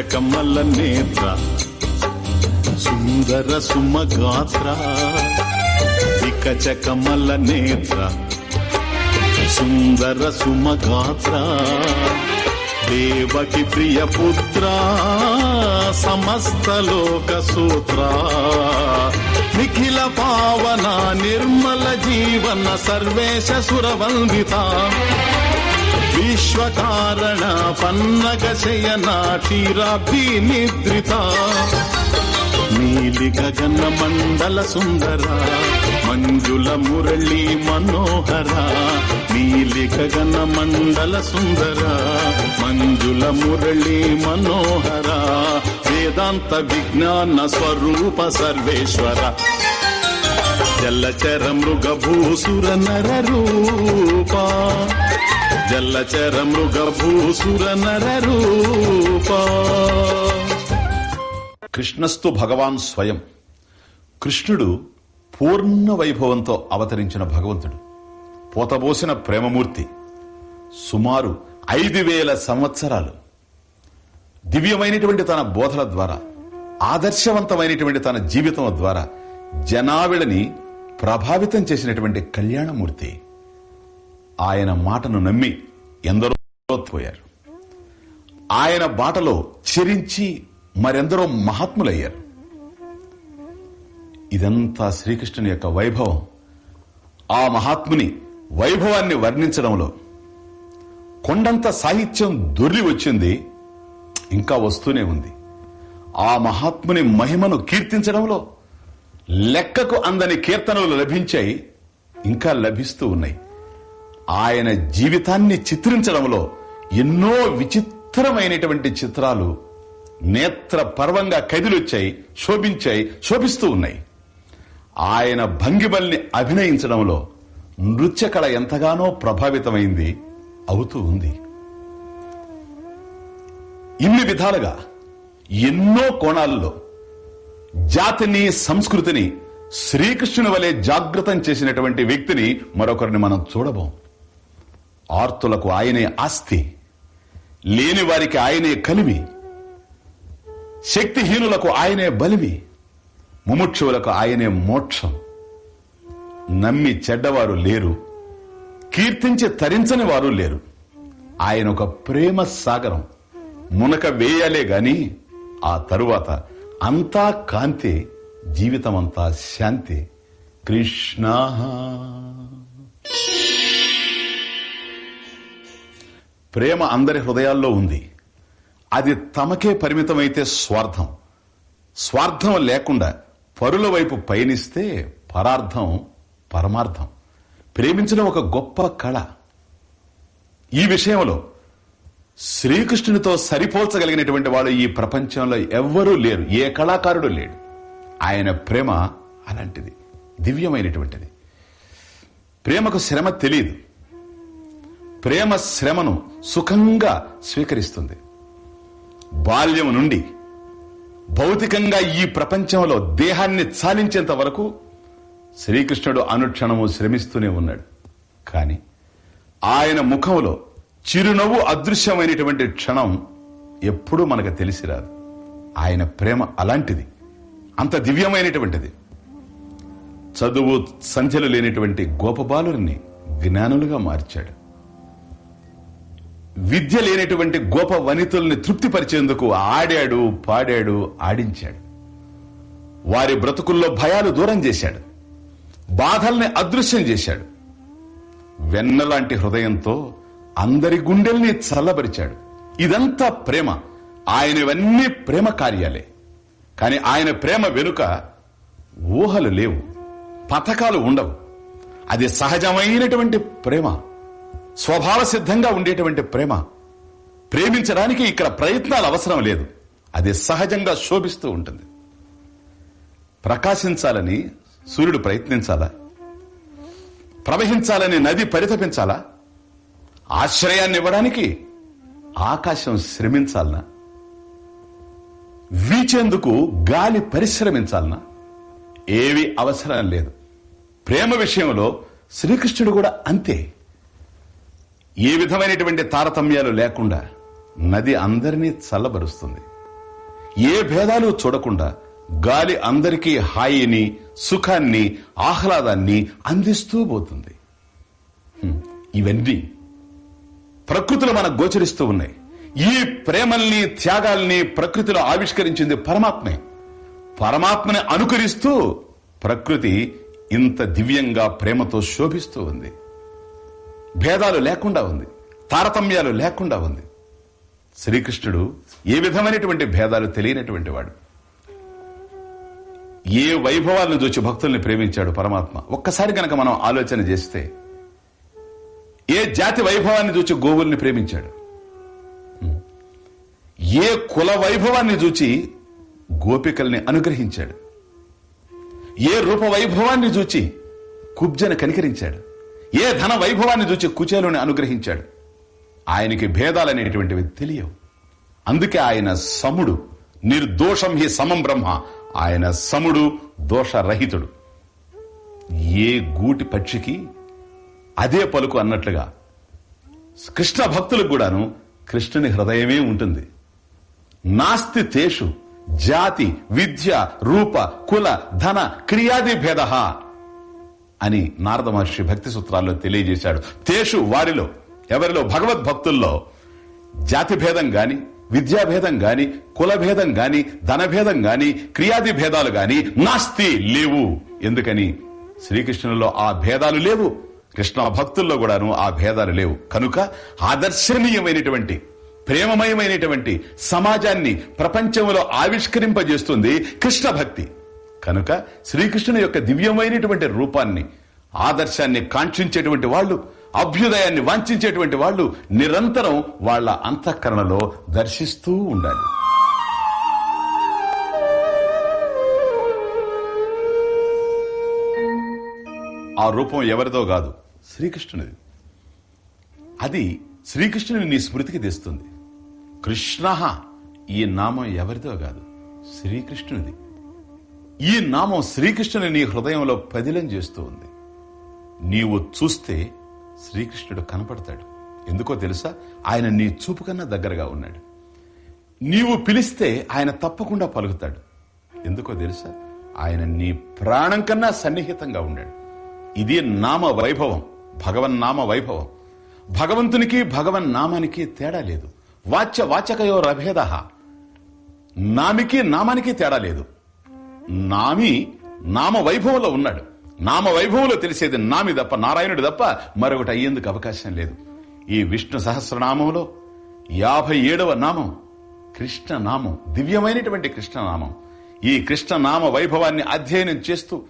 కమల నేత్ర సుందర సుమగాత్ర వికచ కమల నేత్ర సుందర సుమగాత్ర దేవకి ప్రియ పుత్ర సమస్త లోక సూత్ర నిఖిల పావన నిర్మల జీవన సర్వేశ సురవందిత. విశ్వకారణ పన్నగ శయన నిద్రిత నీలి గగన మండల సుందర మంజుల మురళి మనోహర. నీలి గగన మండల సుందర మంజుల మురళి మనోహర. వేదాంత విజ్ఞాన స్వరూప సర్వేశ్వర. జల్లచర మృగభూసుర నర రూపా. జల్లచర మృగభూసుర నర రూప. కృష్ణస్తు భగవాన్ స్వయం. కృష్ణుడు పూర్ణ వైభవంతో అవతరించిన భగవంతుడు. పోతబోసిన ప్రేమమూర్తి. సుమారు ఐదు వేల సంవత్సరాలు. దివ్యమైనటువంటి తన బోధల ద్వారా ఆదర్శవంతమైనటువంటి తన జీవితం ద్వారా జనావిడని ప్రభావితం చేసినటువంటి కళ్యాణమూర్తి. ఆయన మాటను నమ్మి ఎందరో పోయారు. ఆయన బాటలో చెరించి మరెందరో మహాత్ములయ్యారు. ఇదంతా శ్రీకృష్ణుని యొక్క వైభవం. ఆ మహాత్ముని వైభవాన్ని వర్ణించడంలో కొండంత సాహిత్యం దొర్లి వచ్చింది ఇంకా వస్తూనే ఉంది. ఆ మహాత్ముని మహిమను కీర్తించడంలో లెక్కకు అందని కీర్తనలు లభించాయి ఇంకా లభిస్తూ ఉన్నాయి. ఆయన జీవితాన్ని చిత్రించడంలో ఎన్నో విచిత్రమైనటువంటి చిత్రాలు నేత్ర పర్వంగా కదిలొచ్చాయి శోభించాయి శోభిస్తూ ఉన్నాయి. ఆయన భంగిమల్ని అభినయించడంలో నృత్య కళ ఎంతగానో ప్రభావితమైంది అవుతూ ఉంది. ఇన్ని విధాలుగా ఎన్నో కోణాల్లో జాతిని సంస్కృతిని శ్రీకృష్ణుని వలె జాగృతం చేసినటువంటి వ్యక్తిని మరొకరిని మనం చూడబోం. ఆర్తులకు ఆయనే ఆస్తి లేని వారికి ఆయనే కలిమి శక్తిహీనులకు ఆయనే బలిమి ముముక్షువులకు ఆయనే మోక్షం. నమ్మి చెడ్డవారు లేరు కీర్తించి తరించని వారు లేరు. ఆయన ఒక ప్రేమ సాగరం మునక వేయాలే గాని ఆ తరువాత అంతా కాంతి జీవితమంతా శాంతి. కృష్ణ ప్రేమ అందరి హృదయాల్లో ఉంది. అది తమకే పరిమితమైతే స్వార్థం. స్వార్థం లేకుండా పరుల వైపు పయనిస్తే పరార్థం పరమార్థం. ప్రేమించడం ఒక గొప్ప కళ. ఈ విషయంలో శ్రీకృష్ణునితో సరిపోల్చగలిగినటువంటి వాడు ఈ ప్రపంచంలో ఎవ్వరూ లేరు. ఏ కళాకారుడు లేడు. ఆయన ప్రేమ అలాంటిది. దివ్యమైనటువంటిది. ప్రేమకు శ్రమ తెలియదు ప్రేమ శ్రమను సుఖంగా స్వీకరిస్తుంది. బాల్యం నుండి భౌతికంగా ఈ ప్రపంచంలో దేహాన్ని చాలించేంత వరకు శ్రీకృష్ణుడు అనుక్షణము శ్రమిస్తూనే ఉన్నాడు. కానీ ఆయన ముఖంలో చిరునవ్వు అదృశ్యమైనటువంటి క్షణం ఎప్పుడూ మనకు తెలిసి రాదు ఆయన ప్రేమ అలాంటిది. అంత దివ్యమైనటువంటిది. చదువు సంఖ్యలు లేనటువంటి గోపబాలుని జ్ఞానులుగా మార్చాడు. విద్య లేనటువంటి గోప వనితుల్ని తృప్తిపరిచేందుకు ఆడాడు పాడాడు ఆడించాడు. వారి బ్రతుకుల్లో భయాలు దూరం చేశాడు. బాధల్ని అదృశ్యం చేశాడు. వెన్నలాంటి హృదయంతో అందరి గుండెల్ని చల్లబరిచాడు. ఇదంతా ప్రేమ. ఆయనవన్నీ ప్రేమ కార్యాలే. కాని ఆయన ప్రేమ వెనుక ఊహలు లేవు. పథకాలు ఉండవు. అది సహజమైనటువంటి ప్రేమ. స్వభావ సిద్ధంగా ఉండేటువంటి ప్రేమ. ప్రేమించడానికి ఇక్కడ ప్రయత్నాలు అవసరం లేదు. అది సహజంగా శోభిస్తూ ఉంటుంది. ప్రకాశించాలని సూర్యుడు ప్రయత్నించాలా? ప్రవహించాలని నది పరితపించాలా? ఆశ్రయాన్ని ఇవ్వడానికి ఆకాశం శ్రమించాలనా? వీచేందుకు గాలి పరిశ్రమించాలనా? ఏవి అవసరం లేదు. ప్రేమ విషయంలో శ్రీకృష్ణుడు కూడా అంతే. ఏ విధమైనటువంటి తారతమ్యాలు లేకుండా నది అందరినీ చల్లబరుస్తుంది. ఏ భేదాలు చూడకుండా గాలి అందరికీ హాయిని సుఖాన్ని ఆహ్లాదాన్ని అందిస్తూ పోతుంది. ఇవన్నీ ప్రకృతిలో మనకు గోచరిస్తూ ఉన్నాయి. ఈ ప్రేమల్ని త్యాగాల్ని ప్రకృతిలో ఆవిష్కరించింది పరమాత్మే. పరమాత్మని అనుకరిస్తూ ప్రకృతి ఇంత దివ్యంగా ప్రేమతో శోభిస్తూ ఉంది. భేదాలు లేకుండా ఉంది. తారతమ్యాలు లేకుండా ఉంది. శ్రీకృష్ణుడు ఏ విధమైనటువంటి భేదాలు తెలియనటువంటి వాడు. ఏ వైభవాలను చూచి భక్తుల్ని ప్రేమించాడు పరమాత్మ. ఒక్కసారి గనక మనం ఆలోచన చేస్తే ఏ జాతి వైభవాన్ని చూచి గోవుల్ని ప్రేమించాడు? ఏ కుల వైభవాన్ని చూచి గోపికల్ని అనుగ్రహించాడు? ఏ రూప వైభవాన్ని చూచి కుబ్జను కనికరించాడు? ఏ ధన వైభవాన్ని చూచి కుచేలుని అనుగ్రహించాడు. ఆయనకి భేదాలనేటువంటివి తెలియవు. అందుకే ఆయన సముడు నిర్దోషం హి సమం బ్రహ్మ. ఆయన సముడు దోషరహితుడు. ఏ గూటి పక్షికి అదే పలుకు అన్నట్లుగా కృష్ణ భక్తులకు కూడాను కృష్ణుని హృదయమే ఉంటుంది. నాస్తి తేషు జాతి విద్య రూప కుల ధన క్రియాది భేద అని నారద మహర్షి భక్తి సూత్రాల్లో తెలియజేశాడు. తేషు వారిలో ఎవరిలో? భగవద్భక్తుల్లో జాతి భేదం గాని విద్యాభేదం గాని కులభేదం గాని ధనభేదం గాని క్రియాది భేదాలు గాని నాస్తి లేవు. ఎందుకని? శ్రీకృష్ణులో ఆ భేదాలు లేవు. కృష్ణ భక్తుల్లో కూడాను ఆ భేదాలు లేవు. కనుక ఆదర్శనీయమైనటువంటి ప్రేమమయమైనటువంటి సమాజాన్ని ప్రపంచంలో ఆవిష్కరింపజేస్తుంది కృష్ణ భక్తి. కనుక శ్రీకృష్ణుని యొక్క దివ్యమైనటువంటి రూపాన్ని ఆదర్శాన్ని కాంక్షించేటువంటి వాళ్ళు అభ్యుదయాన్ని వాంఛించేటువంటి వాళ్ళు నిరంతరం వాళ్ళ అంతఃకరణలో దర్శిస్తూ ఉండాలి. ఆ రూపం ఎవరిదో కాదు శ్రీకృష్ణునిది. అది శ్రీకృష్ణుని నీ స్మృతికి తెస్తుంది. కృష్ణ ఈ నామం ఎవరిదో కాదు శ్రీకృష్ణునిది. ఈ నామం శ్రీకృష్ణుని నీ హృదయంలో పదిలం చేస్తూ ఉంది. నీవు చూస్తే శ్రీకృష్ణుడు కనపడతాడు. ఎందుకో తెలుసా? ఆయన నీ చూపు కన్నా దగ్గరగా ఉన్నాడు. నీవు పిలిస్తే ఆయన తప్పకుండా పలుకుతాడు. ఎందుకో తెలుసా? ఆయన నీ ప్రాణం కన్నా సన్నిహితంగా ఉన్నాడు. ఇది నామ వైభవం భగవన్ నామ వైభవం. భగవంతునికి భగవన్ నామానికి తేడా లేదు. వాచ్య వాచకయో రభేద నామికి నామానికి తేడా లేదు. నామి నామ వైభవంలో ఉన్నాడు. నామ వైభవంలో తెలిసేది నామి తప్ప నారాయణుడు తప్ప మరొకటి అయ్యేందుకు అవకాశం లేదు. ఈ విష్ణు సహస్రనామంలో యాభై ఏడవ నామం కృష్ణ నామం దివ్యమైనటువంటి కృష్ణనామం. ఈ కృష్ణనామ వైభవాన్ని అధ్యయనం చేస్తూ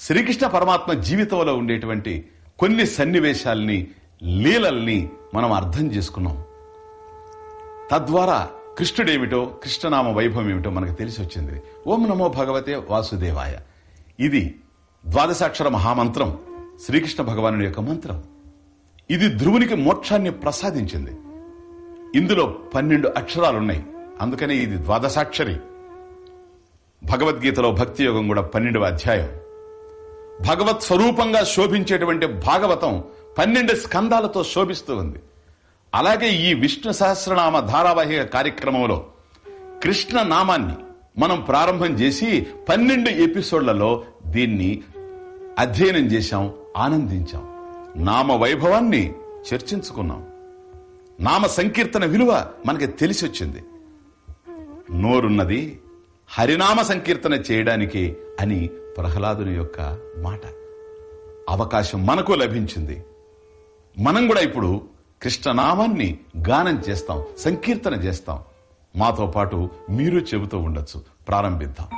శ్రీకృష్ణ పరమాత్మ జీవితంలో ఉండేటువంటి కొన్ని సన్నివేశాల్ని లీలల్ని మనం అర్థం చేసుకున్నాం. తద్వారా కృష్ణుడేమిటో కృష్ణనామ వైభవం ఏమిటో మనకు తెలిసి వచ్చింది ఓం నమో భగవతే వాసుదేవాయ. ఇది ద్వాదశాక్షర మహామంత్రం శ్రీకృష్ణ భగవానుడి యొక్క మంత్రం. ఇది ధ్రువునికి మోక్షాన్ని ప్రసాదించింది. ఇందులో పన్నెండు అక్షరాలున్నాయి. అందుకనే ఇది ద్వాదశాక్షరి. భగవద్గీతలో భక్తి యోగం కూడా పన్నెండవ అధ్యాయం. భగవత్ స్వరూపంగా శోభించేటువంటి భాగవతం పన్నెండు స్కందాలతో శోభిస్తూ ఉంది. అలాగే ఈ విష్ణు సహస్రనామ ధారావాహిక కార్యక్రమంలో కృష్ణ నామాన్ని మనం ప్రారంభం చేసి పన్నెండు ఎపిసోడ్లలో దీన్ని అధ్యయనం చేశాం ఆనందించాం. నామ వైభవాన్ని చర్చించుకున్నాం. నామ సంకీర్తన విలువ మనకి తెలిసి వచ్చింది నోరున్నది హరినామ సంకీర్తన చేయడానికి అని ప్రహ్లాదుని యొక్క మాట. అవకాశం మనకు లభించింది. మనం కూడా ఇప్పుడు కృష్ణనామాన్ని గానం చేస్తాం సంకీర్తన చేస్తాం. మాతో పాటు మీరు చెబుతూ ఉండొచ్చు. ప్రారంభిద్దాం.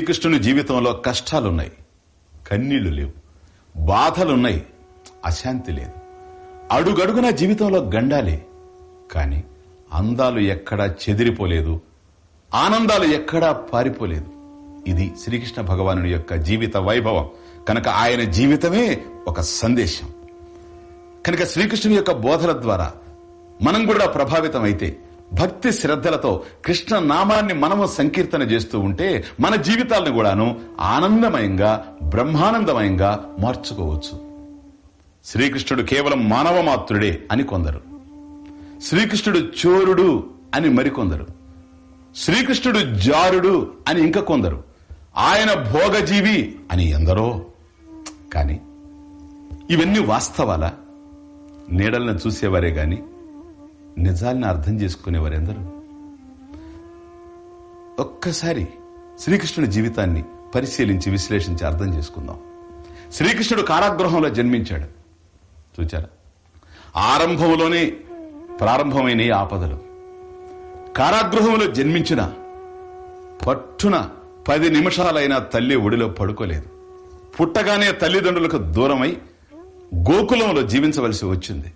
శ్రీకృష్ణుని జీవితంలో కష్టాలున్నాయి. కన్నీళ్ళు లేవు. బాధలున్నాయి. అశాంతి లేదు. అడుగడుగున జీవితంలో గండాలే. కానీ అందాలు ఎక్కడా చెదిరిపోలేదు. ఆనందాలు ఎక్కడా పారిపోలేదు. ఇది శ్రీకృష్ణ భగవానుడి యొక్క జీవిత వైభవం. కనుక ఆయన జీవితమే ఒక సందేశం. కనుక శ్రీకృష్ణుని యొక్క బోధల ద్వారా మనం కూడా ప్రభావితం అయితే భక్తి శ్రద్ధలతో కృష్ణ నామాన్ని మనము సంకీర్తన చేస్తూ ఉంటే మన జీవితాలను కూడాను ఆనందమయంగా బ్రహ్మానందమయంగా మార్చుకోవచ్చు. శ్రీకృష్ణుడు కేవలం మానవ మాత్రుడే అని కొందరు. శ్రీకృష్ణుడు చోరుడు అని మరికొందరు. శ్రీకృష్ణుడు జారుడు అని ఇంకా కొందరు. ఆయన భోగజీవి అని ఎందరో. కాని ఇవన్నీ వాస్తవాలా? నీడలను చూసేవారే గాని నిజాల్ని అర్థం చేసుకునేవారెందరూ? ఒక్కసారి శ్రీకృష్ణుడి జీవితాన్ని పరిశీలించి విశ్లేషించి అర్థం చేసుకుందాం. శ్రీకృష్ణుడు కారాగృహంలో జన్మించాడు. చూచారా? ఆరంభంలోనే ప్రారంభమైన ఆపదలు. కారాగృహంలో జన్మించిన పట్టున పది నిమిషాలైనా తల్లి ఒడిలో పడుకోలేదు. పుట్టగానే తల్లిదండ్రులకు దూరమై గోకులంలో జీవించవలసి వచ్చింది.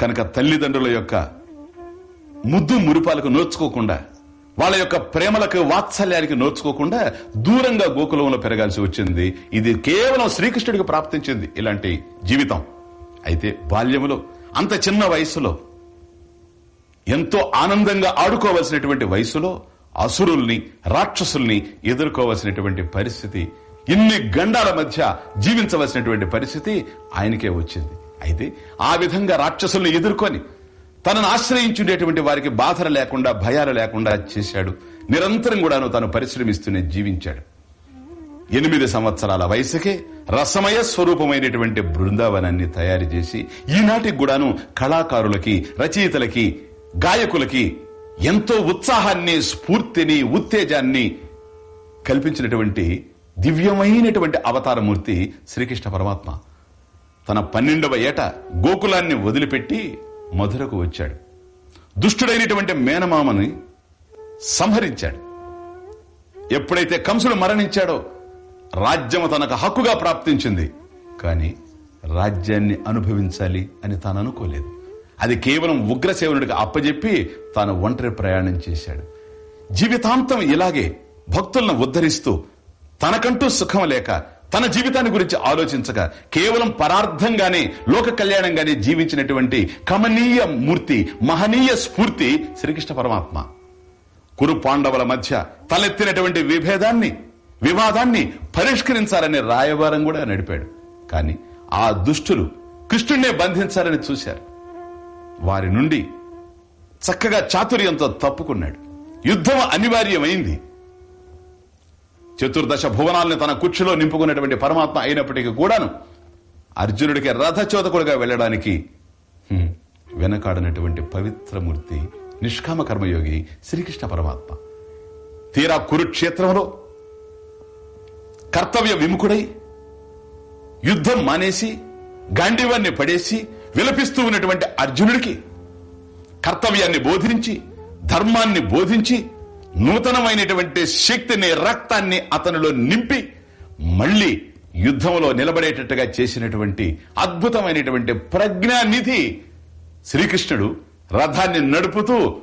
కనుక తల్లిదండ్రుల యొక్క ముద్దు మురిపాలకు నోచుకోకుండా వాళ్ళ యొక్క ప్రేమలకు వాత్సల్యానికి నోచుకోకుండా దూరంగా గోకులంలో పెరగాల్సి వచ్చింది. ఇది కేవలం శ్రీకృష్ణుడికి ప్రాప్తించింది ఇలాంటి జీవితం. అయితే బాల్యములో అంత చిన్న వయసులో ఎంతో ఆనందంగా ఆడుకోవలసినటువంటి వయసులో అసురుల్ని రాక్షసుల్ని ఎదుర్కోవలసినటువంటి పరిస్థితి ఇన్ని గండాల మధ్య జీవించవలసినటువంటి పరిస్థితి ఆయనకే వచ్చింది. అయితే ఆ విధంగా రాక్షసుల్ని ఎదుర్కొని తనను ఆశ్రయించుండేటువంటి వారికి బాధలు లేకుండా భయాలు లేకుండా చేశాడు. నిరంతరం కూడాను తాను పరిశ్రమిస్తూనే జీవించాడు. ఎనిమిది సంవత్సరాల వయసుకే రసమయ స్వరూపమైనటువంటి బృందావనాన్ని తయారు చేసి ఈనాటికి కూడాను కళాకారులకి రచయితలకి గాయకులకి ఎంతో ఉత్సాహాన్ని స్ఫూర్తిని ఉత్తేజాన్ని కల్పించినటువంటి దివ్యమైనటువంటి అవతారమూర్తి శ్రీకృష్ణ పరమాత్మ. తన పన్నెండవ ఏట గోకులాన్ని వదిలిపెట్టి మధురకు వచ్చాడు. దుష్టుడైనటువంటి మేనమామని సంహరించాడు. ఎప్పుడైతే కంసుడు మరణించాడో రాజ్యము తనకు హక్కుగా ప్రాప్తించింది. కానీ రాజ్యాన్ని అనుభవించాలి అని తాను అనుకోలేదు. అది కేవలం ఉగ్రసేవనుడికి అప్పజెప్పి తాను ఒంటరి ప్రయాణం చేశాడు. జీవితాంతం ఇలాగే భక్తులను ఉద్ధరిస్తూ తనకంటూ సుఖం లేక తన జీవితాన్ని గురించి ఆలోచించక కేవలం పరార్థంగానే లోక కళ్యాణంగానే జీవించినటువంటి కమనీయ మూర్తి మహనీయ స్ఫూర్తి శ్రీకృష్ణ పరమాత్మ. కురు పాండవుల మధ్య తలెత్తినటువంటి విభేదాన్ని వివాదాన్ని పరిష్కరించాలని రాయవారం కూడా నడిపాడు. కానీ ఆ దుష్టులు కృష్ణుణ్ణే బంధించాలని చూశారు. వారి నుండి చక్కగా చాతుర్యంతో తప్పుకున్నాడు. యుద్ధం అనివార్యమైంది. చతుర్దశ భువనాల్ని తన కుర్చీలో నింపుకున్నటువంటి పరమాత్మ అయినప్పటికీ కూడాను అర్జునుడికి రథచోదకుడిగా వెళ్ళడానికి హ్మ్, వెనకాడనటువంటి పవిత్రమూర్తి నిష్కామ కర్మయోగి శ్రీకృష్ణ పరమాత్మ. తీరా కురుక్షేత్రంలో కర్తవ్య విముఖుడై యుద్ధం మానేసి గాంధీవాన్ని పడేసి విలపిస్తూ ఉన్నటువంటి అర్జునుడికి కర్తవ్యాన్ని బోధించి ధర్మాన్ని బోధించి నూతనమైనటువంటి శక్తిని రక్తాన్ని అతనిలో నింపి మళ్ళీ యుద్ధంలో నిలబడేటట్టుగా చేసినటువంటి అద్భుతమైనటువంటి ప్రజ్ఞానిధి శ్రీకృష్ణుడు రథాన్ని నడుపుతూ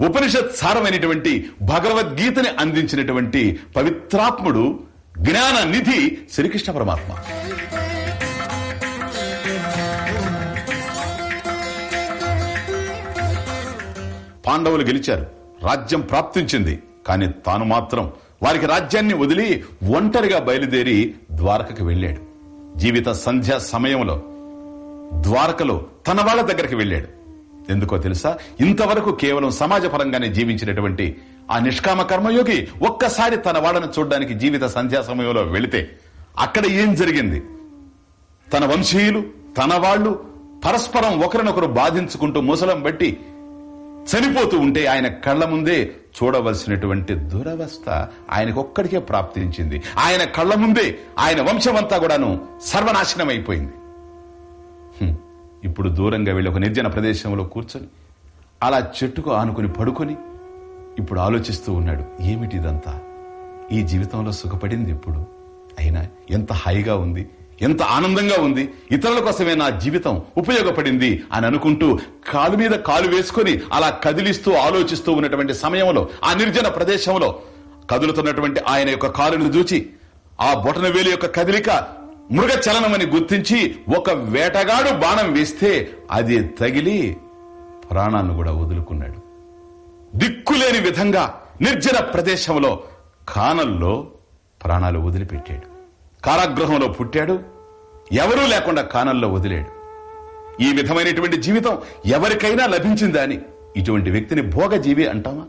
ఉపనిషత్ సారమైనటువంటి భగవద్గీతని అందించినటువంటి పవిత్రాత్ముడు జ్ఞాన నిధి శ్రీకృష్ణ పరమాత్మ. పాండవులు గెలిచారు. రాజ్యం ప్రాప్తించింది. కానీ తాను మాత్రం వారికి రాజ్యాన్ని వదిలి ఒంటరిగా బయలుదేరి ద్వారకకు వెళ్ళాడు. జీవిత సంధ్యా సమయంలో ద్వారకలో తన వాళ్ళ దగ్గరికి వెళ్ళాడు. ఎందుకో తెలుసా? ఇంతవరకు కేవలం సమాజపరంగానే జీవించినటువంటి ఆ నిష్కామ కర్మయోగి ఒక్కసారి తన వాళ్ళను చూడడానికి జీవిత సంధ్యా సమయంలో వెళితే అక్కడ ఏం జరిగింది? తన వంశీయులు తన వాళ్ళు పరస్పరం ఒకరినొకరు బాధించుకుంటూ ముసలం బట్టి చనిపోతూ ఉంటే ఆయన కళ్ళ ముందే చూడవలసినటువంటి దురవస్థ ఆయనకొక్కడికే ప్రాప్తించింది. ఆయన కళ్ళ ముందే ఆయన వంశమంతా కూడాను సర్వనాశనం అయిపోయింది ఇప్పుడు దూరంగా వెళ్ళి ఒక నిర్జన ప్రదేశంలో కూర్చొని అలా చెట్టుకు ఆనుకుని పడుకొని ఇప్పుడు ఆలోచిస్తూ ఉన్నాడు ఏమిటిదంతా? ఈ జీవితంలో సుఖపడింది ఇప్పుడు అయినా ఎంత హాయిగా ఉంది? ఎంత ఆనందంగా ఉంది. ఇతరుల కోసమే నా జీవితం ఉపయోగపడింది అని అనుకుంటూ కాలు మీద కాలు వేసుకొని అలా కదిలిస్తూ ఆలోచిస్తూ ఉన్నటువంటి సమయంలో ఆ నిర్జన ప్రదేశంలో కదులుతున్నటువంటి ఆయన యొక్క కాలును చూచి ఆ బొటన వేలు యొక్క కదిలిక మృగ చలనమని గుర్తించి ఒక వేటగాడు బాణం వేస్తే అది తగిలి ప్రాణాన్ని కూడా వదులుకున్నాడు. దిక్కులేని విధంగా నిర్జన ప్రదేశంలో కానల్లో ప్రాణాలు వదిలిపెట్టాడు. కారాగృహంలో పుట్టాడు. ఎవరూ లేకుండా కానల్లో వదిలాడు. ఈ విధమైనటువంటి జీవితం ఎవరికైనా లభించిందా అని ఇటువంటి వ్యక్తిని భోగజీవి అంటామా?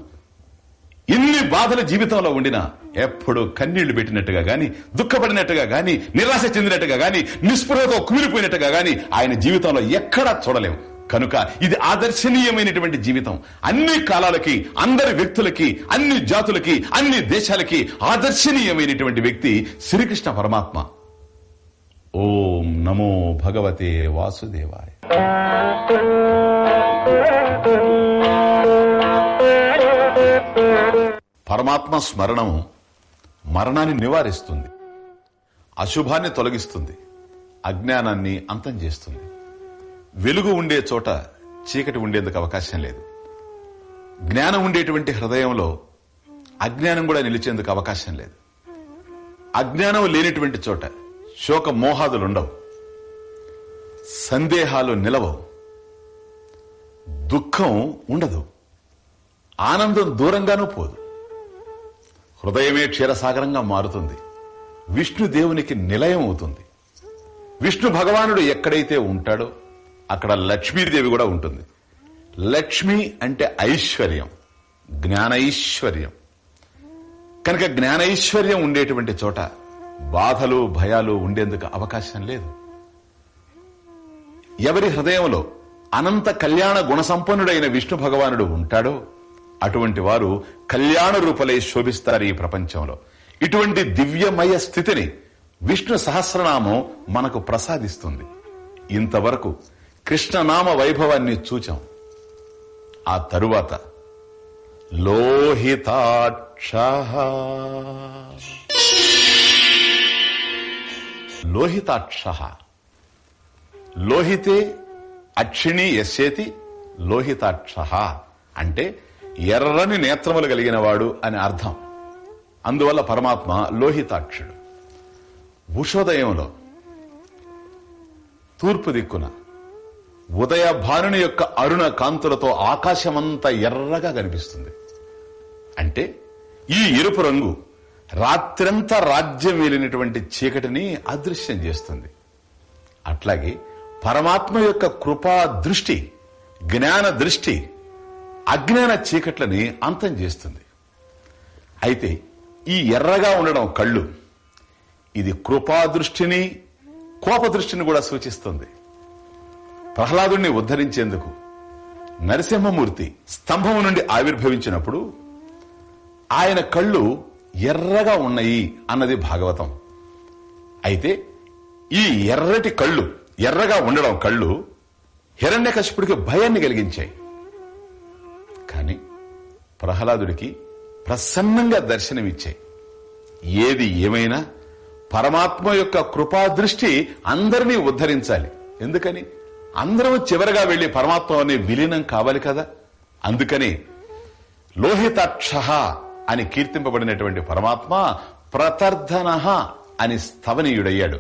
ఇన్ని బాధల జీవితంలో ఉండినా ఎప్పుడు కన్నీళ్ళు పెట్టినట్టుగా గాని దుఃఖపడినట్టుగా గాని నిరాశ చెందినట్టుగా గాని నిస్పృహతో కుమిలిపోయినట్టుగా గాని ఆయన జీవితంలో ఎక్కడా చూడలేము కనుక ఇది ఆదర్శనీయమైనటువంటి జీవితం. అన్ని కాలాలకి అందరి వ్యక్తులకి అన్ని జాతులకి అన్ని దేశాలకి ఆదర్శనీయమైనటువంటి వ్యక్తి శ్రీకృష్ణ పరమాత్మ. ఓం నమో భగవతే వాసుదేవాయ. పరమాత్మ స్మరణం మరణాన్ని నివారిస్తుంది. అశుభాన్ని తొలగిస్తుంది. అజ్ఞానాన్ని అంతం చేస్తుంది. వెలుగు ఉండే చోట చీకటి ఉండేందుకు అవకాశం లేదు. జ్ఞానం ఉండేటువంటి హృదయంలో అజ్ఞానం కూడా నిలిచేందుకు అవకాశం లేదు. అజ్ఞానం లేనిటువంటి చోట శోక మోహాదులుండవు సందేహాలు నిలవవు. దుఃఖం ఉండదు. ఆనందం దూరంగానూ పోదు. హృదయమే క్షీరసాగరంగా మారుతుంది. విష్ణు దేవునికి నిలయం అవుతుంది. విష్ణు భగవానుడు ఎక్కడైతే ఉంటాడో అక్కడ లక్ష్మీదేవి కూడా ఉంటుంది. లక్ష్మి అంటే ఐశ్వర్యం జ్ఞానైశ్వర్యం. కనుక జ్ఞానైశ్వర్యం ఉండేటువంటి చోట బాధలు భయాలు ఉండేందుకు అవకాశం లేదు. ఎవరి హృదయంలో అనంత కళ్యాణ గుణసంపన్నుడైన విష్ణు భగవానుడు ఉంటాడో అటువంటి వారు కళ్యాణ రూపలై శోభిస్తారు ఈ ప్రపంచంలో. ఇటువంటి దివ్యమయ స్థితిని విష్ణు సహస్రనామం మనకు ప్రసాదిస్తుంది. ఇంతవరకు కృష్ణనామ వైభవాన్ని చూచాం. ఆ తరువాత లోహితాక్ష. లోహితాక్ష. లోహితే అక్షిణి ఎస్సేతి లోహితాక్ష అంటే ఎర్రని నేత్రములు కలిగిన వాడు అని అర్థం. అందువల్ల పరమాత్మ లోహితాక్షుడు. ఉషోదయంలో తూర్పు దిక్కున ఉదయ భానుని యొక్క అరుణ కాంతులతో ఆకాశమంతా ఎర్రగా కనిపిస్తుంది. అంటే ఈ ఎరుపు రంగు రాత్రంతా రాజ్యం వేలినటువంటి చీకటిని అదృశ్యం చేస్తుంది. అట్లాగే పరమాత్మ యొక్క కృపా దృష్టి జ్ఞాన దృష్టి అజ్ఞాన చీకట్లని అంతం చేస్తుంది. అయితే ఈ ఎర్రగా ఉండడం కళ్ళు ఇది కృపా దృష్టిని కోప దృష్టిని కూడా సూచిస్తుంది. ప్రహ్లాదుణ్ణి ఉద్ధరించేందుకు నరసింహమూర్తి స్తంభం నుండి ఆవిర్భవించినప్పుడు ఆయన కళ్ళు ఎర్రగా ఉన్నాయి అన్నది భాగవతం. అయితే ఈ ఎర్రటి కళ్ళు ఎర్రగా ఉండడం కళ్ళు హిరణ్యకశిపుడికి భయాన్ని కలిగించాయి. కానీ ప్రహ్లాదుడికి ప్రసన్నంగా దర్శనమిచ్చాయి. ఏది ఏమైనా పరమాత్మ యొక్క కృపా దృష్టి అందరినీ ఉద్ధరించాలి. ఎందుకని? అందరం చివరగా వెళ్ళి పరమాత్మని విలీనం కావాలి కదా? అందుకని లోహితాక్ష అని కీర్తింపబడినటువంటి పరమాత్మ ప్రతర్ధన అని స్థవనీయుడయ్యాడు.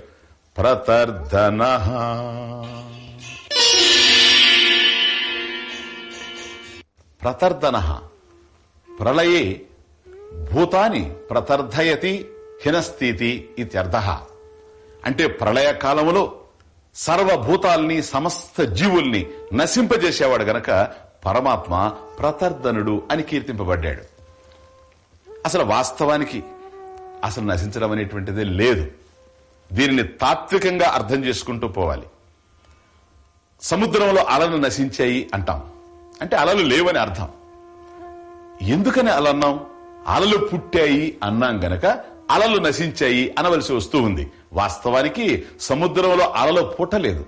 ప్రతర్ధన. ప్రతర్ధన. ప్రళయే భూతాని ప్రతర్ధయతి హినస్థితి ఇత్యర్థ. అంటే ప్రళయ కాలములో సర్వభూతాల్ని సమస్త జీవుల్ని నశింపజేసేవాడు గనక పరమాత్మ ప్రతర్ధనుడు అని కీర్తింపబడ్డాడు. అసలు వాస్తవానికి అసలు నశించడం అనేటువంటిదే లేదు. దీనిని తాత్వికంగా అర్థం చేసుకుంటూ పోవాలి. సముద్రంలో అలలు నశించాయి అంటాం. అంటే అలలు లేవని అర్థం. ఎందుకని అలా అన్నాం అలలు పుట్టాయి అన్నాం గనక అలలు నశించాయి అనవలసి వస్తూ ఉంది. వాస్తవానికి సముద్రంలో అలలు పుట్టలేదు.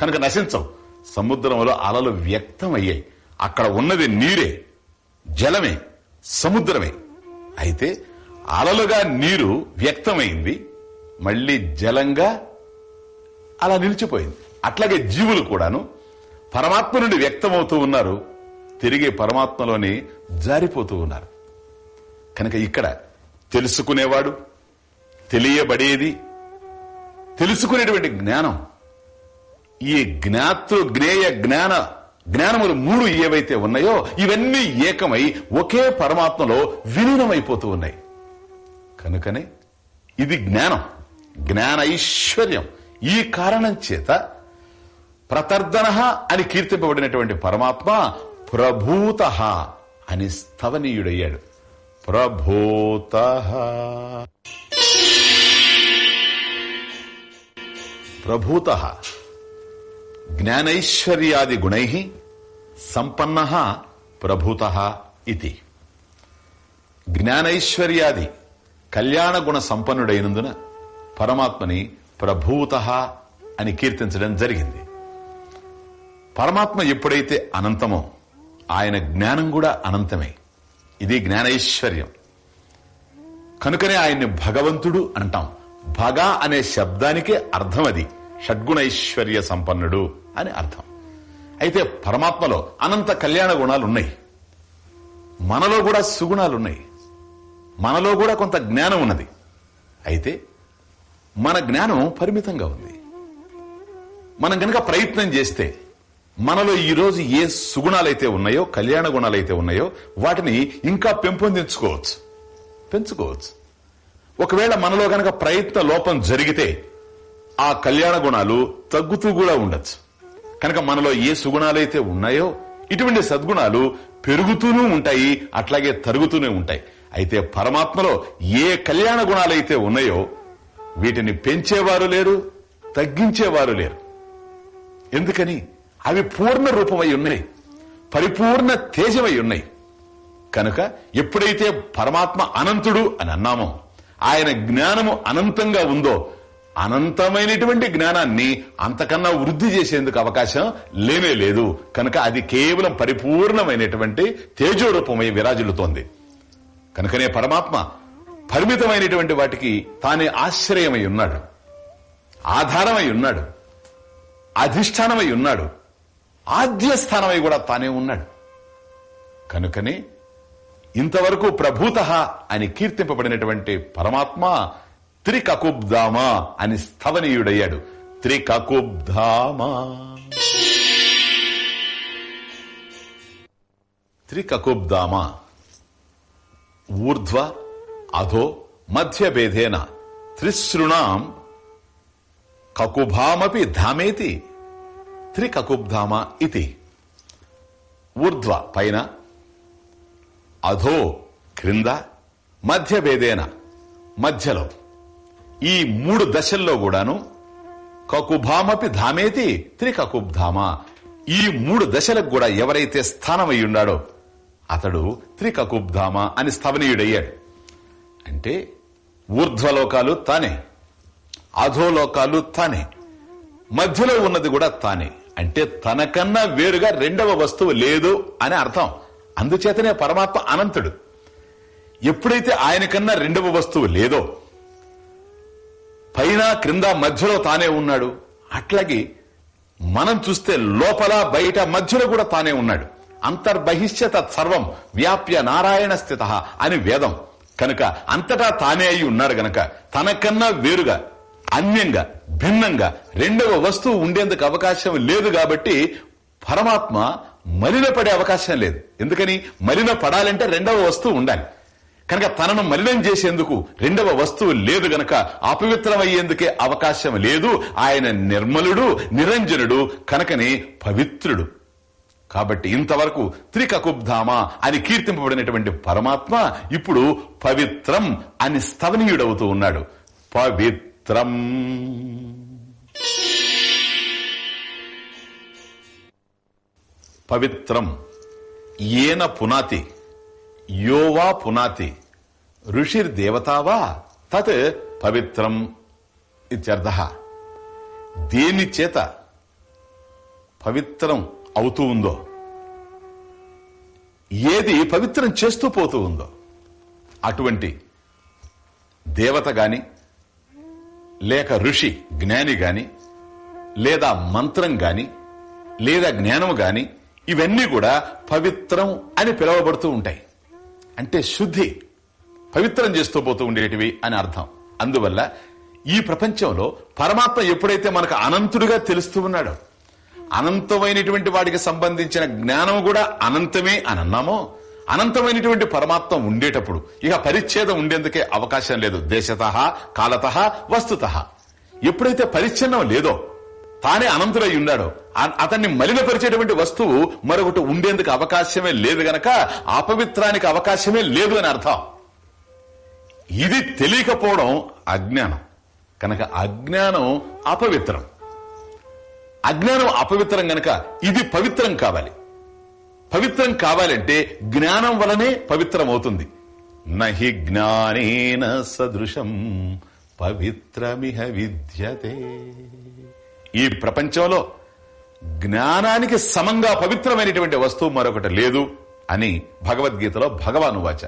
కనుక నశించవు. సముద్రంలో అలలు వ్యక్తం అయ్యాయి అక్కడ ఉన్నది నీరే. జలమే. సముద్రమే. అయితే అలలుగా నీరు వ్యక్తమైంది. మళ్ళీ జలంగా అలా నిలిచిపోయింది. అట్లాగే జీవులు కూడాను పరమాత్మ నుండి వ్యక్తమవుతూ ఉన్నారు. తిరిగి పరమాత్మలోని జారిపోతూ ఉన్నారు. కనుక ఇక్కడ తెలుసుకునేవాడు తెలియబడేది తెలుసుకునేటువంటి జ్ఞానం. ఈ జ్ఞాతృ జ్ఞేయ జ్ఞాన జ్ఞానములు మూడు ఏవైతే ఉన్నాయో ఇవన్నీ ఏకమై ఒకే పరమాత్మలో విలీనమైపోతూ ఉన్నాయి. కనుకనే ఇది జ్ఞానం. జ్ఞాన ఐశ్వర్యం. ఈ కారణం చేత ప్రతర్దన అని కీర్తింపబడినటువంటి పరమాత్మ ప్రభూత అని స్థవనీయుడయ్యాడు. ప్రభూత. ప్రభూత జ్ఞానైశ్వర్యాది గుణై సంపన్న ప్రభూత ఇది. జ్ఞానైశ్వర్యాది కళ్యాణ గుణ సంపన్నుడైనందున పరమాత్మని ప్రభూత అని కీర్తించడం జరిగింది. పరమాత్మ ఎప్పుడైతే అనంతమో ఆయన జ్ఞానం కూడా అనంతమే. ఇది జ్ఞానైశ్వర్యం. కనుకనే ఆయన్ని భగవంతుడు అంటాం. భగ అనే శబ్దానికే అర్థం అది షడ్గుణైశ్వర్య సంపన్నుడు అని అర్థం. అయితే పరమాత్మలో అనంత కళ్యాణ గుణాలు ఉన్నాయి మనలో కూడా సుగుణాలున్నాయి. మనలో కూడా కొంత జ్ఞానం ఉన్నది. అయితే మన జ్ఞానం పరిమితంగా ఉంది. మనం గనక ప్రయత్నం చేస్తే మనలో ఈరోజు ఏ సుగుణాలైతే ఉన్నాయో కళ్యాణ గుణాలైతే ఉన్నాయో వాటిని ఇంకా పెంపొందించుకోవచ్చు. పెంచుకోవచ్చు. ఒకవేళ మనలో గనక ప్రయత్న లోపం జరిగితే ఆ కళ్యాణ గుణాలు తగ్గుతూ కూడా ఉండొచ్చు. కనుక మనలో ఏ సుగుణాలైతే ఉన్నాయో ఇటువంటి సద్గుణాలు పెరుగుతూనూ ఉంటాయి అట్లాగే తరుగుతూనే ఉంటాయి. అయితే పరమాత్మలో ఏ కళ్యాణ గుణాలైతే ఉన్నాయో వీటిని పెంచేవారు లేరు తగ్గించేవారు లేరు. ఎందుకని? అవి పూర్ణ రూపమై ఉన్నాయి. పరిపూర్ణ తేజమై ఉన్నాయి. కనుక ఎప్పుడైతే పరమాత్మ అనంతుడు అని అన్నామో ఆయన జ్ఞానము అనంతంగా ఉందో అనంతమైనటువంటి జ్ఞానాన్ని అంతకన్నా వృద్ధి చేసేందుకు అవకాశం లేనే లేదు. కనుక అది కేవలం పరిపూర్ణమైనటువంటి తేజోరూపమై విరాజిల్లుతోంది. కనుకనే పరమాత్మ పరిమితమైనటువంటి వాటికి తానే ఆశ్రయమై ఉన్నాడు. ఆధారమై ఉన్నాడు. అధిష్టానమై ఉన్నాడు. ఆద్యస్థానమై కూడా తానే ఉన్నాడు. కనుకనే ఇంతవరకు ప్రభూత అని కీర్తింపబడినటువంటి పరమాత్మ త్రికకుబ్ధామ అని స్థవనీయుడయ్యాడు. త్రికకుబ్ధామ. త్రికకుబ్ధామ. ఊర్ధ్వ అధో మధ్యభేదేన త్రిశృణాం కకుభామపి ధామేతి త్రికకుబ్ధామ ఇది ఊర్ధ్వ పైన అధో క్రింద మధ్యభేదేన మధ్యలో. ఈ మూడు దశల్లో కూడాను కకుభామపి ధామేతి త్రికకుబ్ధామ. ఈ మూడు దశలకు కూడా ఎవరైతే స్థానమై ఉన్నాడో అతడు త్రికకుబ్ధామ అని స్థవనీయుడయ్యాడు. అంటే ఊర్ధ్వలోకాలు తానే అధోలోకాలు తానే మధ్యలో ఉన్నది కూడా తానే. అంటే తనకన్నా వేరుగా రెండవ వస్తువు లేదు అని అర్థం. అందుచేతనే పరమాత్మ అనంతుడు. ఎప్పుడైతే ఆయనకన్నా రెండవ వస్తువు లేదో పైన క్రింద మధ్యలో తానే ఉన్నాడు. అట్లాగే మనం చూస్తే లోపల బయట మధ్యలో కూడా తానే ఉన్నాడు. అంతర్బహిష్యత సర్వం వ్యాప్య నారాయణ స్థిత అని వేదం. కనుక అంతటా తానే అయి ఉన్నాడు గనక. తనకన్నా వేరుగా అన్యంగా భిన్నంగా రెండవ వస్తువు ఉండేందుకు అవకాశం లేదు కాబట్టి పరమాత్మ మలిన పడే అవకాశం లేదు. ఎందుకని? మలిన పడాలంటే రెండవ వస్తువు ఉండాలి. కనుక తనను మలినం చేసేందుకు రెండవ వస్తువు లేదు గనక అపవిత్రమయ్యేందుకే అవకాశం లేదు. ఆయన నిర్మలుడు నిరంజనుడు కనుకనే పవిత్రుడు. కాబట్టి ఇంతవరకు త్రికకుబ్ధామ అని కీర్తింపబడినటువంటి పరమాత్మ ఇప్పుడు పవిత్రం అని స్థవనీయుడవుతూ ఉన్నాడు. పవిత్రం. పవిత్రం. ఏన పునాతి. యోవా పునాతి. ఋషిర్దేవతావా తత్ పవిత్రం ఇత్యర్థ. దేని చేత పవిత్రం అవుతూ ఉందో ఏది పవిత్రం చేస్తూ పోతూ ఉందో అటువంటి దేవత గాని లేక ఋషి జ్ఞాని గాని లేదా మంత్రం గాని లేదా జ్ఞానం గాని ఇవన్నీ కూడా పవిత్రం అని పిలువబడుతూ ఉంటాయి. అంటే శుద్ధి పవిత్రం చేస్తూ పోతూ ఉండేటివి అని అర్థం. అందువల్ల ఈ ప్రపంచంలో పరమాత్మ ఎప్పుడైతే మనకు అనంతుడిగా తెలుస్తూ ఉన్నాడో అనంతమైనటువంటి వాడికి సంబంధించిన జ్ఞానం కూడా అనంతమే అని అన్నామో అనంతమైనటువంటి పరమాత్మ ఉండేటప్పుడు ఇక పరిచ్ఛేదం ఉండేందుకే అవకాశం లేదు. దేశత కాలత వస్తుత. ఎప్పుడైతే పరిచ్ఛిన్నం లేదో తానే అనంతుడై ఉన్నాడు. అతన్ని మలినపరిచేటువంటి వస్తువు మరొకటి ఉండేందుకు అవకాశమే లేదు గనక అపవిత్రానికి అవకాశమే లేదు అని అర్థం. ఇది తెలియకపోవడం అజ్ఞానం. కనుక అజ్ఞానం అపవిత్రం. అజ్ఞానం అపవిత్రం గనక ఇది పవిత్రం కావాలి. పవిత్రం కావాలంటే జ్ఞానం వలనే పవిత్రం అవుతుంది నహి జ్ఞానేన సదృశం పవిత్రమిహ విద్యతే. ఈ ప్రపంచంలో జ్ఞానానికి సమంగా పవిత్రమైనటువంటి వస్తువు మరొకటి లేదు అని భగవద్గీతలో భగవాను వాచ.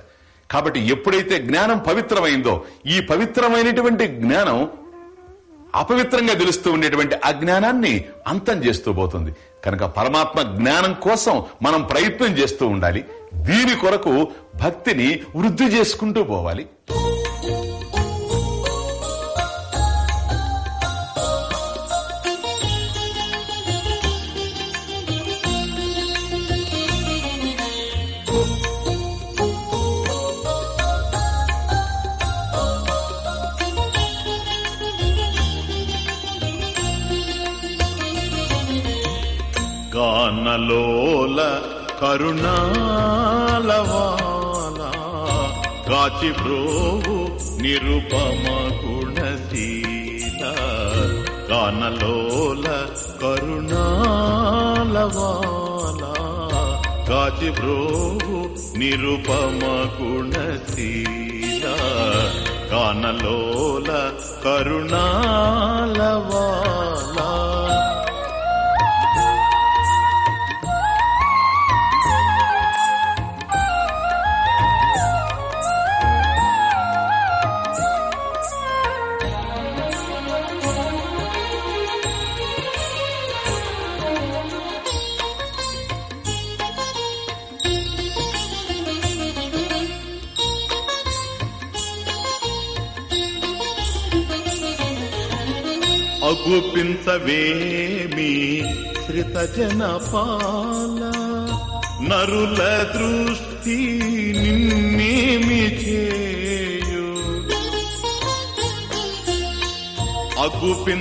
కాబట్టి ఎప్పుడైతే జ్ఞానం పవిత్రమైందో ఈ పవిత్రమైనటువంటి జ్ఞానం అపవిత్రంగా తెలుస్తూ ఉండేటువంటి అజ్ఞానాన్ని అంతం చేస్తూ పోతుంది. కనుక పరమాత్మ జ్ఞానం కోసం మనం ప్రయత్నం చేస్తూ ఉండాలి. దీని కొరకు భక్తిని వృద్ధి చేసుకుంటూ పోవాలి. గానలోల కరుణాలవాల కాచి బ్రోవు నిరుపమ గుణశీల గానలోల కరుణాలవాల కాచి బ్రోవు నిరుపమ గుణశీల గానలోల కరుణాలవాల చూపించవేమి శ్రితజన పాల నరుల దృష్టి నిన్నేమి చేయు?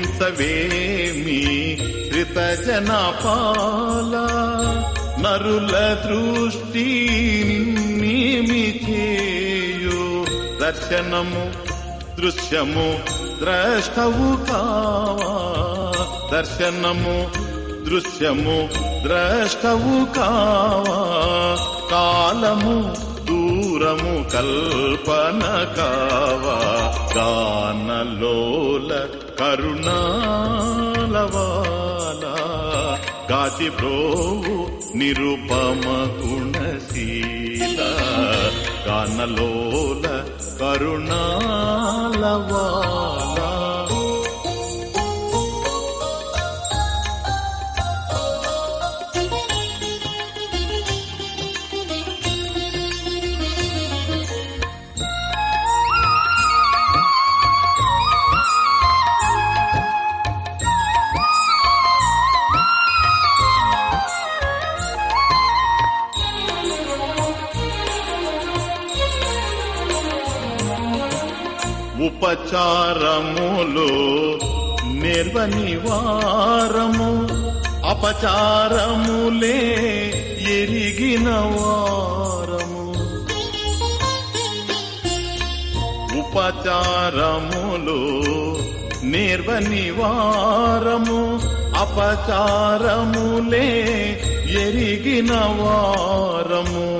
అగుపించవేమి శ్రితజన పాల నరుల దృష్టి నిన్నేమి చేయు? దర్శనము దృశ్యము ద్రష్టవు కావా? దర్శనము దృశ్యము ద్రష్టవు కావా? కాలము దూరము కల్పన కావా? గానలోల కరుణాలవాల. గాతి బ్రోవు నిరుపమ గుణశీల. గానలోల కరుణాలవాల. ఉపచారములు నిర్వనివారము అపచారములే ఎరిగిన వారము. ఉపచారములు నిర్వనివారము అపచారములే ఎరిగిన వారము.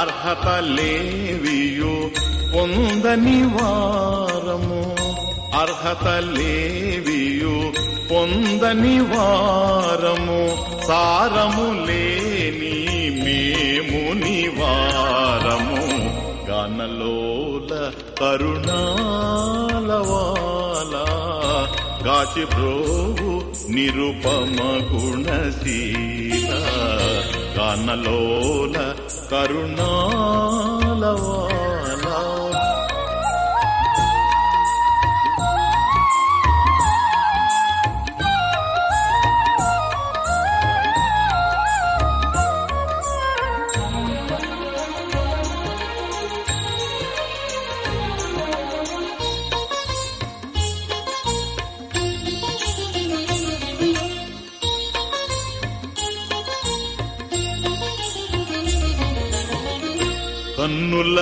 అర్హత లేవియు పొందని వారము. అర్హత లేవియు పొందని వారము. సారము లేని మేము గానలోల కరుణాలవాల కాచి ప్రోగు నిరుపమ గుణశీల. గానలోల కరుణాలవాల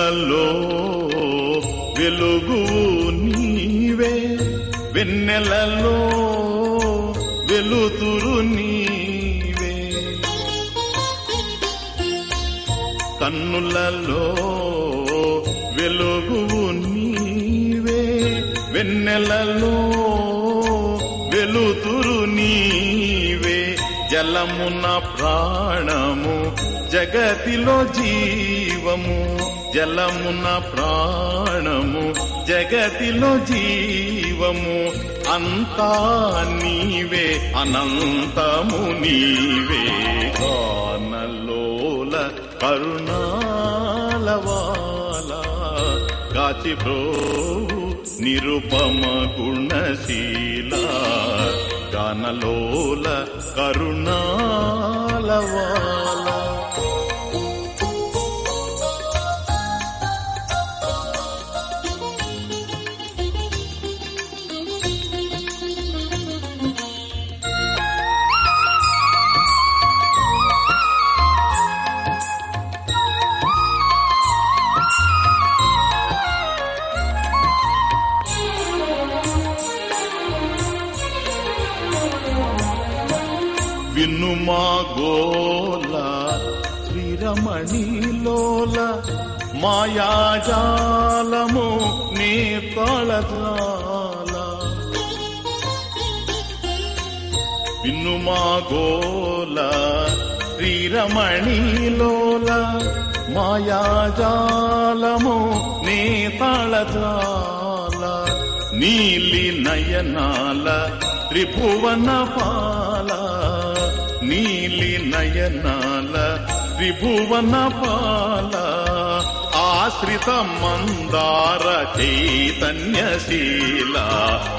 వెన్నెలలో వెలుగు నీవే వెన్నెలలో వెలుతురు నీవే. కన్నులలో వెలుగు నీవే వెన్నెలలో వెలుతురు నీవే. జలమున ప్రాణము జగతిలో జీవము. జలమున ప్రాణము జగతిలో జీవము అంతా నీవే అనంతము నీవే. గానలోల కరుణాలవాల కాచి నిరుపమ గుణశీల గానలోల కరుణాలవాల మాయాజాలము నీ కొళజాల విన్ను మా గోల శ్రీరమణిలోల మాయాజాలము నీ తాళజాల నీలి నయనాల త్రిభువన పాల. నీలి నయనాల త్రిభువన పాల. ఆశ్రిత మందార చైతన్యశీల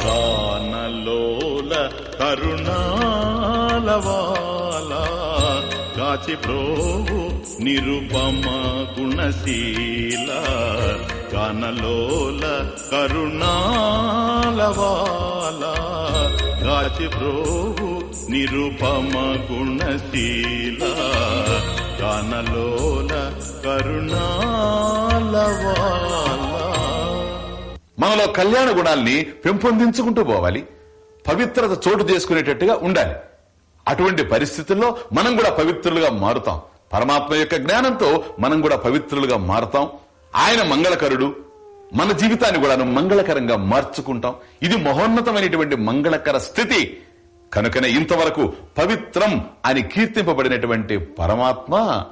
కానలోల కరుణాలవాల కాచి ప్రోవు నిరుపమ గుణశీల కానలోల కరుణాలవాల కాచి ప్రోవు నిరుపమ గుణశీల కానలోల కరుణా మనలో కళ్యాణ గుణాల్ని పెంపొందించుకుంటూ పోవాలి. పవిత్రత చోటు చేసుకునేటట్టుగా ఉండాలి. అటువంటి పరిస్థితుల్లో మనం కూడా పవిత్రులుగా మారుతాం. పరమాత్మ యొక్క జ్ఞానంతో మనం కూడా పవిత్రులుగా మారుతాం. ఆయన మంగళకరుడు. మన జీవితాన్ని కూడా మంగళకరంగా మార్చుకుంటాం. ఇది మహోన్నతమైనటువంటి మంగళకర స్థితి. కనుకనే ఇంతవరకు పవిత్రం అని కీర్తింపబడినటువంటి పరమాత్మ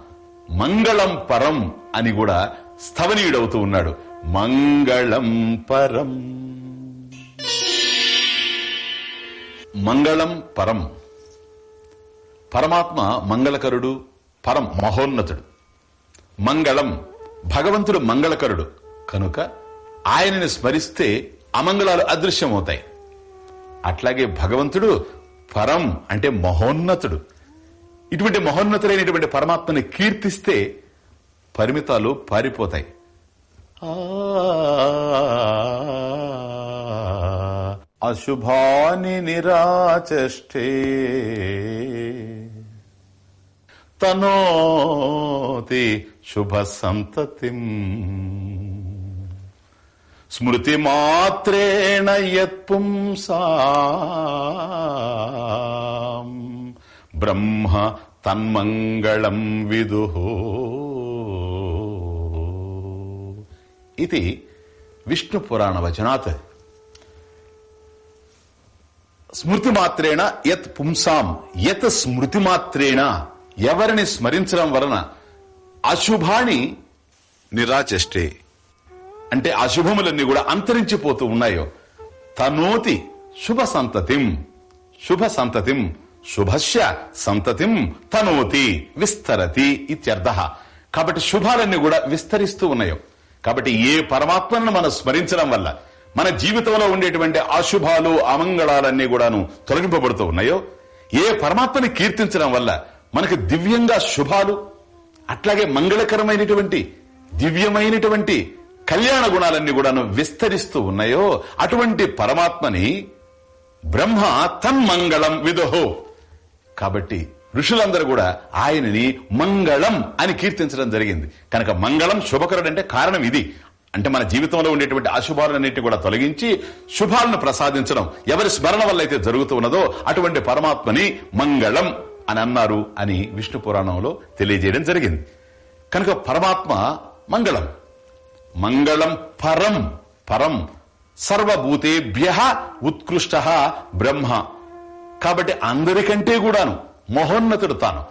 మంగళం పరం అని కూడా స్థవనీయుడవుతూ ఉన్నాడు. మంగళం పరం. మంగళం పరం. పరమాత్మ మంగళకరుడు పరం మహోన్నతుడు. మంగళం భగవంతుడు మంగళకరుడు. కనుక ఆయనని స్మరిస్తే అమంగళాలు అదృశ్యమవుతాయి. అట్లాగే భగవంతుడు పరం అంటే మహోన్నతుడు. ఇటువంటి మహోన్నతులైనటువంటి పరమాత్మని కీర్తిస్తే పరిమితాలు పారిపోతాయి. అశుభాని నిరాచష్టే. తనోతి శుభ సంతతి స్మృతి మాత్రేణ యత్పుంసా. బ్రహ్మ తన్మంగళం విదుహో ఇది విష్ణు పురాణ వచనాత్. స్మృతి యత్ పుంసాం యత్ స్మృతిమాత్రేణ ఎవరిని స్మరించడం వలన అశుభాని నిరాచష్టే. అంటే అశుభములన్నీ కూడా అంతరించిపోతూ ఉన్నాయో. తనోతి శుభ సంతతిం శుభ సంతతిం శుభస్య సంతతిం తనోతి విస్తరతి ఇత్యర్థ. కాబట్టి శుభాలన్నీ కూడా విస్తరిస్తూ ఉన్నాయో. కాబట్టి ఏ పరమాత్మను మనం స్మరించడం వల్ల మన జీవితంలో ఉండేటువంటి అశుభాలు అమంగళాలన్నీ కూడాను తొలగింపబడుతూ ఉన్నాయో ఏ పరమాత్మని కీర్తించడం వల్ల మనకి దివ్యంగా శుభాలు అట్లాగే మంగళకరమైనటువంటి దివ్యమైనటువంటి కళ్యాణ గుణాలన్నీ కూడాను విస్తరిస్తూ ఉన్నాయో అటువంటి పరమాత్మని బ్రహ్మ తన్మంగళం విదుహో కాబట్టి ఋషులందరూ కూడా ఆయనని మంగళం అని కీర్తించడం జరిగింది. కనుక మంగళం శుభకరుడు అంటే కారణం ఇది. అంటే మన జీవితంలో ఉండేటువంటి అశుభాలన్నింటినీ కూడా తొలగించి శుభాలను ప్రసాదించడం ఎవరి స్మరణ వల్ల అయితే జరుగుతూ ఉన్నదో అటువంటి పరమాత్మని మంగళం అని అన్నారు అని విష్ణు పురాణంలో తెలియజేయడం జరిగింది. కనుక పరమాత్మ మంగళం. మంగళం పరం. పరం. సర్వభూతేభ్య ఉత్కృష్ట బ్రహ్మ. కాబట్టి అందరికంటే కూడాను మహోన్నతుడు తాను.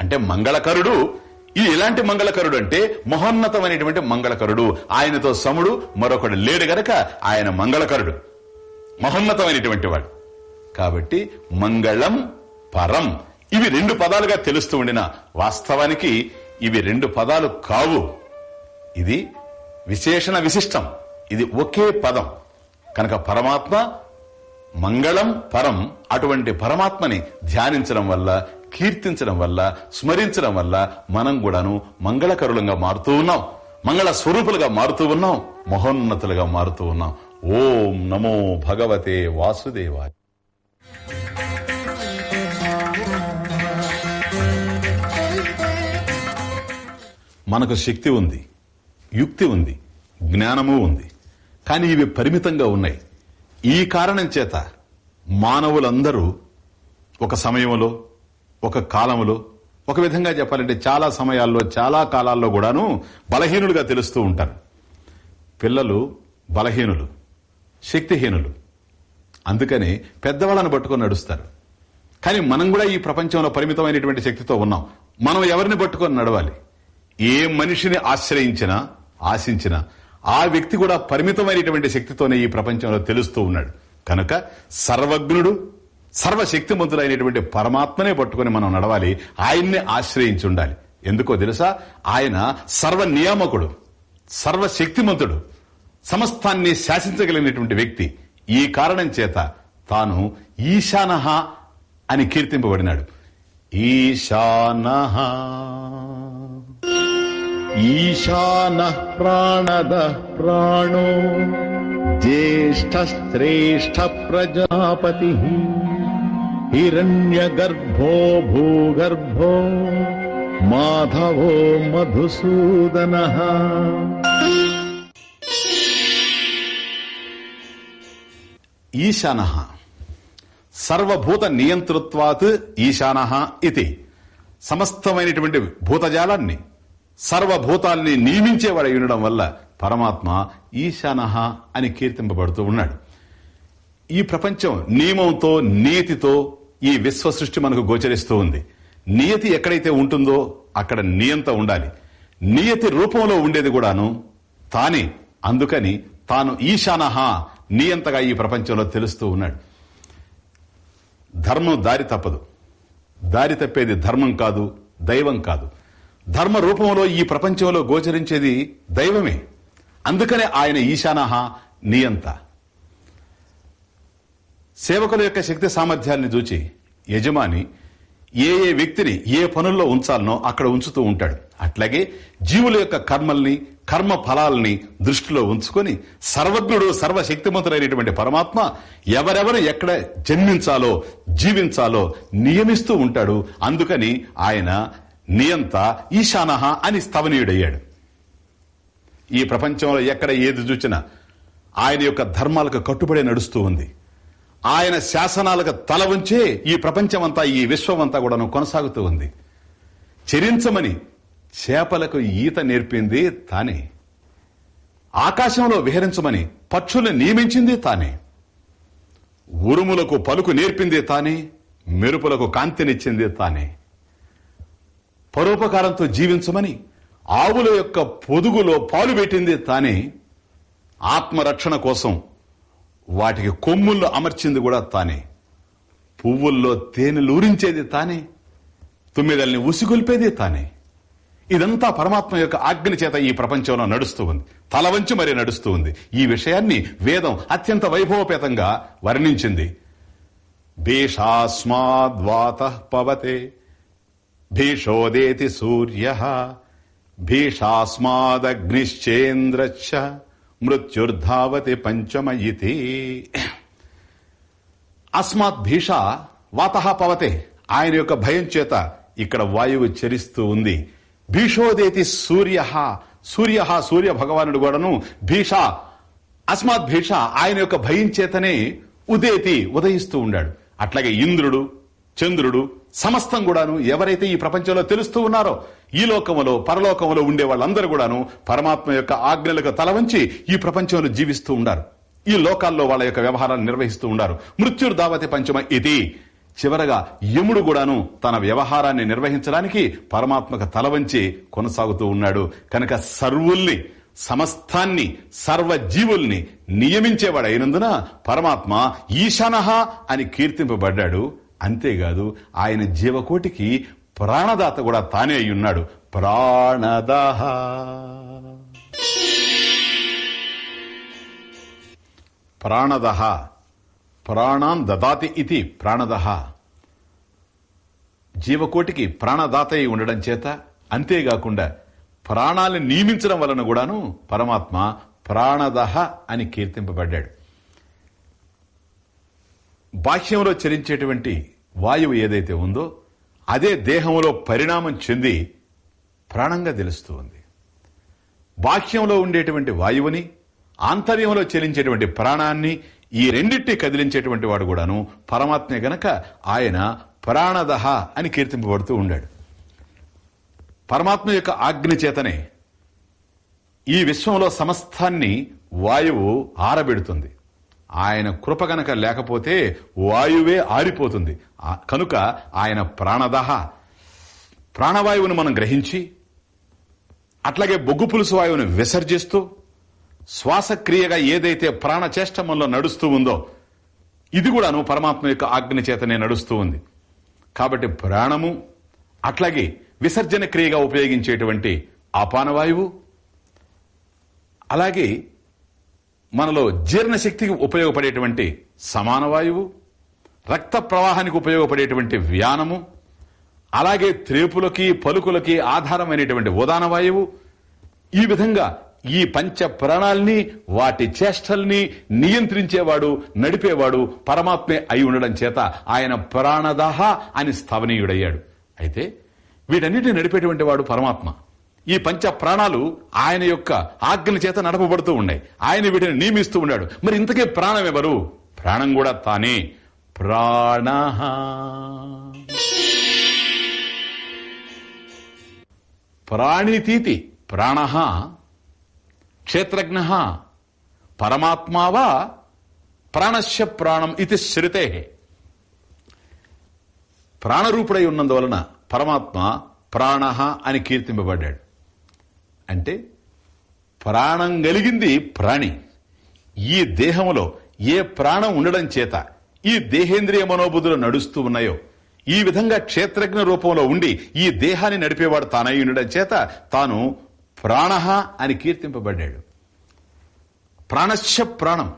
అంటే మంగళకరుడు. ఇది ఎలాంటి మంగళకరుడు అంటే మహోన్నతమైనటువంటి మంగళకరుడు. ఆయనతో సముడు మరొకడు లేడు గనక ఆయన మంగళకరుడు. మహోన్నతమైనటువంటి వాడు. కాబట్టి మంగళం పరం. ఇవి రెండు పదాలుగా తెలుస్తూ ఉండిన వాస్తవానికి ఇవి రెండు పదాలు కావు. ఇది విశేషణ విశిష్టం. ఇది ఒకే పదం. కనుక పరమాత్మ మంగళం పరం అటువంటి పరమాత్మని ధ్యానించడం వల్ల కీర్తించడం వల్ల స్మరించడం వల్ల మనం కూడాను మంగళకరులంగా మారుతూ ఉన్నాం. మంగళ స్వరూపులుగా మారుతూ ఉన్నాం. మహోన్నతులుగా మారుతూ ఉన్నాం. ఓం నమో భగవతే వాసుదేవాయ. మనకు శక్తి ఉంది యుక్తి ఉంది జ్ఞానము ఉంది. కానీ ఇవి పరిమితంగా ఉన్నాయి. ఈ కారణం చేత మానవులందరూ ఒక సమయంలో ఒక కాలంలో ఒక విధంగా చెప్పాలంటే చాలా సమయాల్లో చాలా కాలాల్లో కూడాను బలహీనులుగా తెలుస్తూ ఉంటారు. పిల్లలు బలహీనులు శక్తిహీనులు. అందుకని పెద్దవాళ్ళని పట్టుకొని నడుస్తారు. కానీ మనం కూడా ఈ ప్రపంచంలో పరిమితమైనటువంటి శక్తితో ఉన్నాం. మనం ఎవరిని పట్టుకొని నడవాలి? ఏ మనిషిని ఆశ్రయించినా ఆశించినా ఆ వ్యక్తి కూడా పరిమితమైనటువంటి శక్తితోనే ఈ ప్రపంచంలో తెలుస్తూ ఉన్నాడు. కనుక సర్వజ్ఞుడు సర్వశక్తిమంతుడైనటువంటి పరమాత్మనే పట్టుకొని మనం నడవాలి ఆయన్నే ఆశ్రయించి ఉండాలి ఎందుకో తెలుసా? ఆయన సర్వ నియామకుడు సర్వశక్తిమంతుడు సమస్తాన్ని శాసించగలిగినటువంటి వ్యక్తి. ఈ కారణం చేత తాను ఈశానహ అని కీర్తింపబడినాడు. ఈశానహ. ఈశాన ప్రాణద ప్రాణో. జ్యేష్ఠశ్రేష్ఠ ప్రజాపతి. హిరణ్యగర్భో భూగర్భో. మాధవో మధుసూదన. ఈశాన. సర్వభూత నియంతృత్వాత్ ఈశాన ఇది సమస్తమైనటువంటి భూతజాలాన్ని సర్వభూతాల్ని నియమించేవాడై ఉండడం వల్ల పరమాత్మ ఈశానహ అని కీర్తింపబడుతూ ఉన్నాడు. ఈ ప్రపంచం నియమంతో నియతితో ఈ విశ్వ సృష్టి మనకు గోచరిస్తూ ఉంది. నియతి ఎక్కడైతే ఉంటుందో అక్కడ నియంత ఉండాలి. నియతి రూపంలో ఉండేది కూడాను తానే. అందుకని తాను ఈశానహ నియంతగా ఈ ప్రపంచంలో తెలుస్తూ ఉన్నాడు. ధర్మం దారి తప్పదు. దారి తప్పేది ధర్మం కాదు దైవం కాదు. ధర్మ రూపంలో ఈ ప్రపంచంలో గోచరించేది దైవమే. అందుకనే ఆయన ఈశానహ నియంత. సేవకుల యొక్క శక్తి సామర్థ్యాన్ని చూచి యజమాని ఏ ఏ వ్యక్తిని ఏ పనుల్లో ఉంచాలనో అక్కడ ఉంచుతూ ఉంటాడు. అట్లాగే జీవుల యొక్క కర్మల్ని కర్మ ఫలాల్ని దృష్టిలో ఉంచుకొని సర్వజ్ఞుడు సర్వశక్తిమంతుడైనటువంటి పరమాత్మ ఎవరెవరు ఎక్కడ జన్మించాలో జీవించాలో నియమిస్తూ ఉంటాడు. అందుకని ఆయన నియంత ఈశానహ అని స్తవనీయుడయ్యాడు ఈ ప్రపంచంలో ఎక్కడ ఏది చూచినా ఆయన యొక్క ధర్మాలకు కట్టుబడి నడుస్తూ ఉంది. ఆయన శాసనాలకు తల ఉంచే ఈ ప్రపంచమంతా ఈ విశ్వమంతా కూడా కొనసాగుతూ ఉంది. చెరించమని చేపలకు ఈత నేర్పింది తానే. ఆకాశంలో విహరించమని పక్షుల్ని నియమించింది తానే. ఉరుములకు పలుకు నేర్పింది తానే మెరుపులకు కాంతినిచ్చింది తానే. పరోపకారంతో జీవించమని ఆవుల యొక్క పొదుగులో పాలు పెట్టింది తానే ఆత్మరక్షణ కోసం వాటికి కొమ్ముల్లో అమర్చింది కూడా తానే. పువ్వుల్లో తేనెలూరించేది తానే. తుమ్మిదల్ని ఉసిగొల్పేది తానే. ఇదంతా పరమాత్మ యొక్క ఆజ్ఞ చేత ఈ ప్రపంచంలో నడుస్తూ ఉంది. తల వంచి మరి నడుస్తూ ఉంది. ఈ విషయాన్ని వేదం అత్యంత వైభవపేతంగా వర్ణించింది. భీషాస్మాద్వాత పవతే. భీషోదేతి సూర్య భీషాస్మాదగ్నిశ్చేంద్రచ్చ మృత్యుర్ధావతి పంచమయితి అస్మాత్ భీష వాత పవతే ఆయన యొక్క భయం చేత ఇక్కడ వాయువు చరిస్తూ ఉంది. భీషోదేతి సూర్య సూర్య సూర్య భగవానుడు కూడాను భీష అస్మాత్ భీష ఆయన యొక్క భయం చేతనే ఉదేతి ఉదయిస్తూ ఉండాడు. అట్లాగే ఇంద్రుడు చంద్రుడు సమస్తం కూడాను ఎవరైతే ఈ ప్రపంచంలో తెలుస్తూ ఉన్నారో ఈ లోకములో పరలోకములో ఉండే వాళ్ళందరూ కూడాను పరమాత్మ యొక్క ఆజ్ఞలకు తలవంచి ఈ ప్రపంచంలో జీవిస్తూ ఉండారు. ఈ లోకాల్లో వాళ్ళ యొక్క వ్యవహారాలు నిర్వహిస్తూ ఉండారు. మృత్యుర్ దావతి పంచమ ఇది. చివరగా యముడు కూడాను తన వ్యవహారాన్ని నిర్వహించడానికి పరమాత్మక తలవంచి కొనసాగుతూ ఉన్నాడు. కనుక సర్వుల్ని సమస్తాన్ని సర్వజీవుల్ని నియమించేవాడు అయినందున పరమాత్మ ఈశానహ అని కీర్తింపబడ్డాడు. అంతేకాదు ఆయన జీవకోటికి ప్రాణదాత కూడా తానే అయి ఉన్నాడు ప్రాణదాహ. ప్రాణదహ ప్రాణాన్ దదాతి ఇది ప్రాణదహ. జీవకోటికి ప్రాణదాత అయి ఉండడం చేత అంతేకాకుండా ప్రాణాలను నియమించడం వలన కూడాను పరమాత్మ ప్రాణదహ అని కీర్తింపబడ్డాడు. బాహ్యంలో చరించేటువంటి వాయువు ఏదైతే ఉందో అదే దేహంలో పరిణామం చెంది ప్రాణంగా తెలుస్తూ ఉంది. బాహ్యంలో ఉండేటువంటి వాయువుని ఆంతర్యంలో చెలించేటువంటి ప్రాణాన్ని ఈ రెండింటినీ కదిలించేటువంటి వాడు కూడాను పరమాత్మే గనక ఆయన ప్రాణదహ అని కీర్తింపబడుతూ ఉండాడు. పరమాత్మ యొక్క ఆజ్ఞ చేతనే ఈ విశ్వంలో సమస్తాన్ని వాయువు ఆరబెడుతుంది. ఆయన కృప గనక లేకపోతే వాయువే ఆరిపోతుంది. కనుక ఆయన ప్రాణదహ. ప్రాణవాయువును మనం గ్రహించి అట్లాగే బొగ్గు పులుసు వాయువును విసర్జిస్తూ శ్వాసక్రియగా ఏదైతే ప్రాణచేష్టమంలో నడుస్తూ ఉందో ఇది కూడాను పరమాత్మ యొక్క ఆజ్ఞ చేతనే నడుస్తూ ఉంది. కాబట్టి ప్రాణము అట్లాగే విసర్జన క్రియగా ఉపయోగించేటువంటి ఆపానవాయువు అలాగే మనలో జీర్ణశక్తికి ఉపయోగపడేటువంటి సమాన వాయువు రక్త ప్రవాహానికి ఉపయోగపడేటువంటి వ్యానము అలాగే త్రేపులకి పలుకులకి ఆధారమైనటువంటి ఉదాన వాయువు. ఈ విధంగా ఈ పంచ ప్రాణాల్ని వాటి చేష్టల్ని నియంత్రించేవాడు నడిపేవాడు పరమాత్మే అయి ఉండడం చేత ఆయన ప్రాణదాహ అని స్థావనీయుడయ్యాడు. అయితే వీటన్నిటిని నడిపేటువంటి వాడు పరమాత్మ. ఈ పంచ ప్రాణాలు ఆయన యొక్క ఆజ్ఞల చేత నడపబడుతూ ఉన్నాయి. ఆయన వీటిని నియమిస్తూ ఉన్నాడు. మరి ఇంతకే ప్రాణం ఎవరు ప్రాణం కూడా తానే. ప్రాణ ప్రాణితీతి ప్రాణ. క్షేత్రజ్ఞ. పరమాత్మావా? ప్రాణశ ప్రాణం ఇది శ్రుతే ప్రాణరూపుడై ఉన్నందువలన పరమాత్మ ప్రాణ అని కీర్తింపబడ్డాడు. అంటే ప్రాణం కలిగింది ప్రాణి. ఈ దేహములో ఏ ప్రాణం ఉండడం చేత ఈ దేహేంద్రియ మనోబుద్ధులు నడుస్తూ ఉన్నాయో ఈ విధంగా క్షేత్రజ్ఞ రూపంలో ఉండి ఈ దేహాన్ని నడిపేవాడు తానై ఉండడం చేత తాను ప్రాణ అని కీర్తింపబడ్డాడు. ప్రాణశ్య ప్రాణం.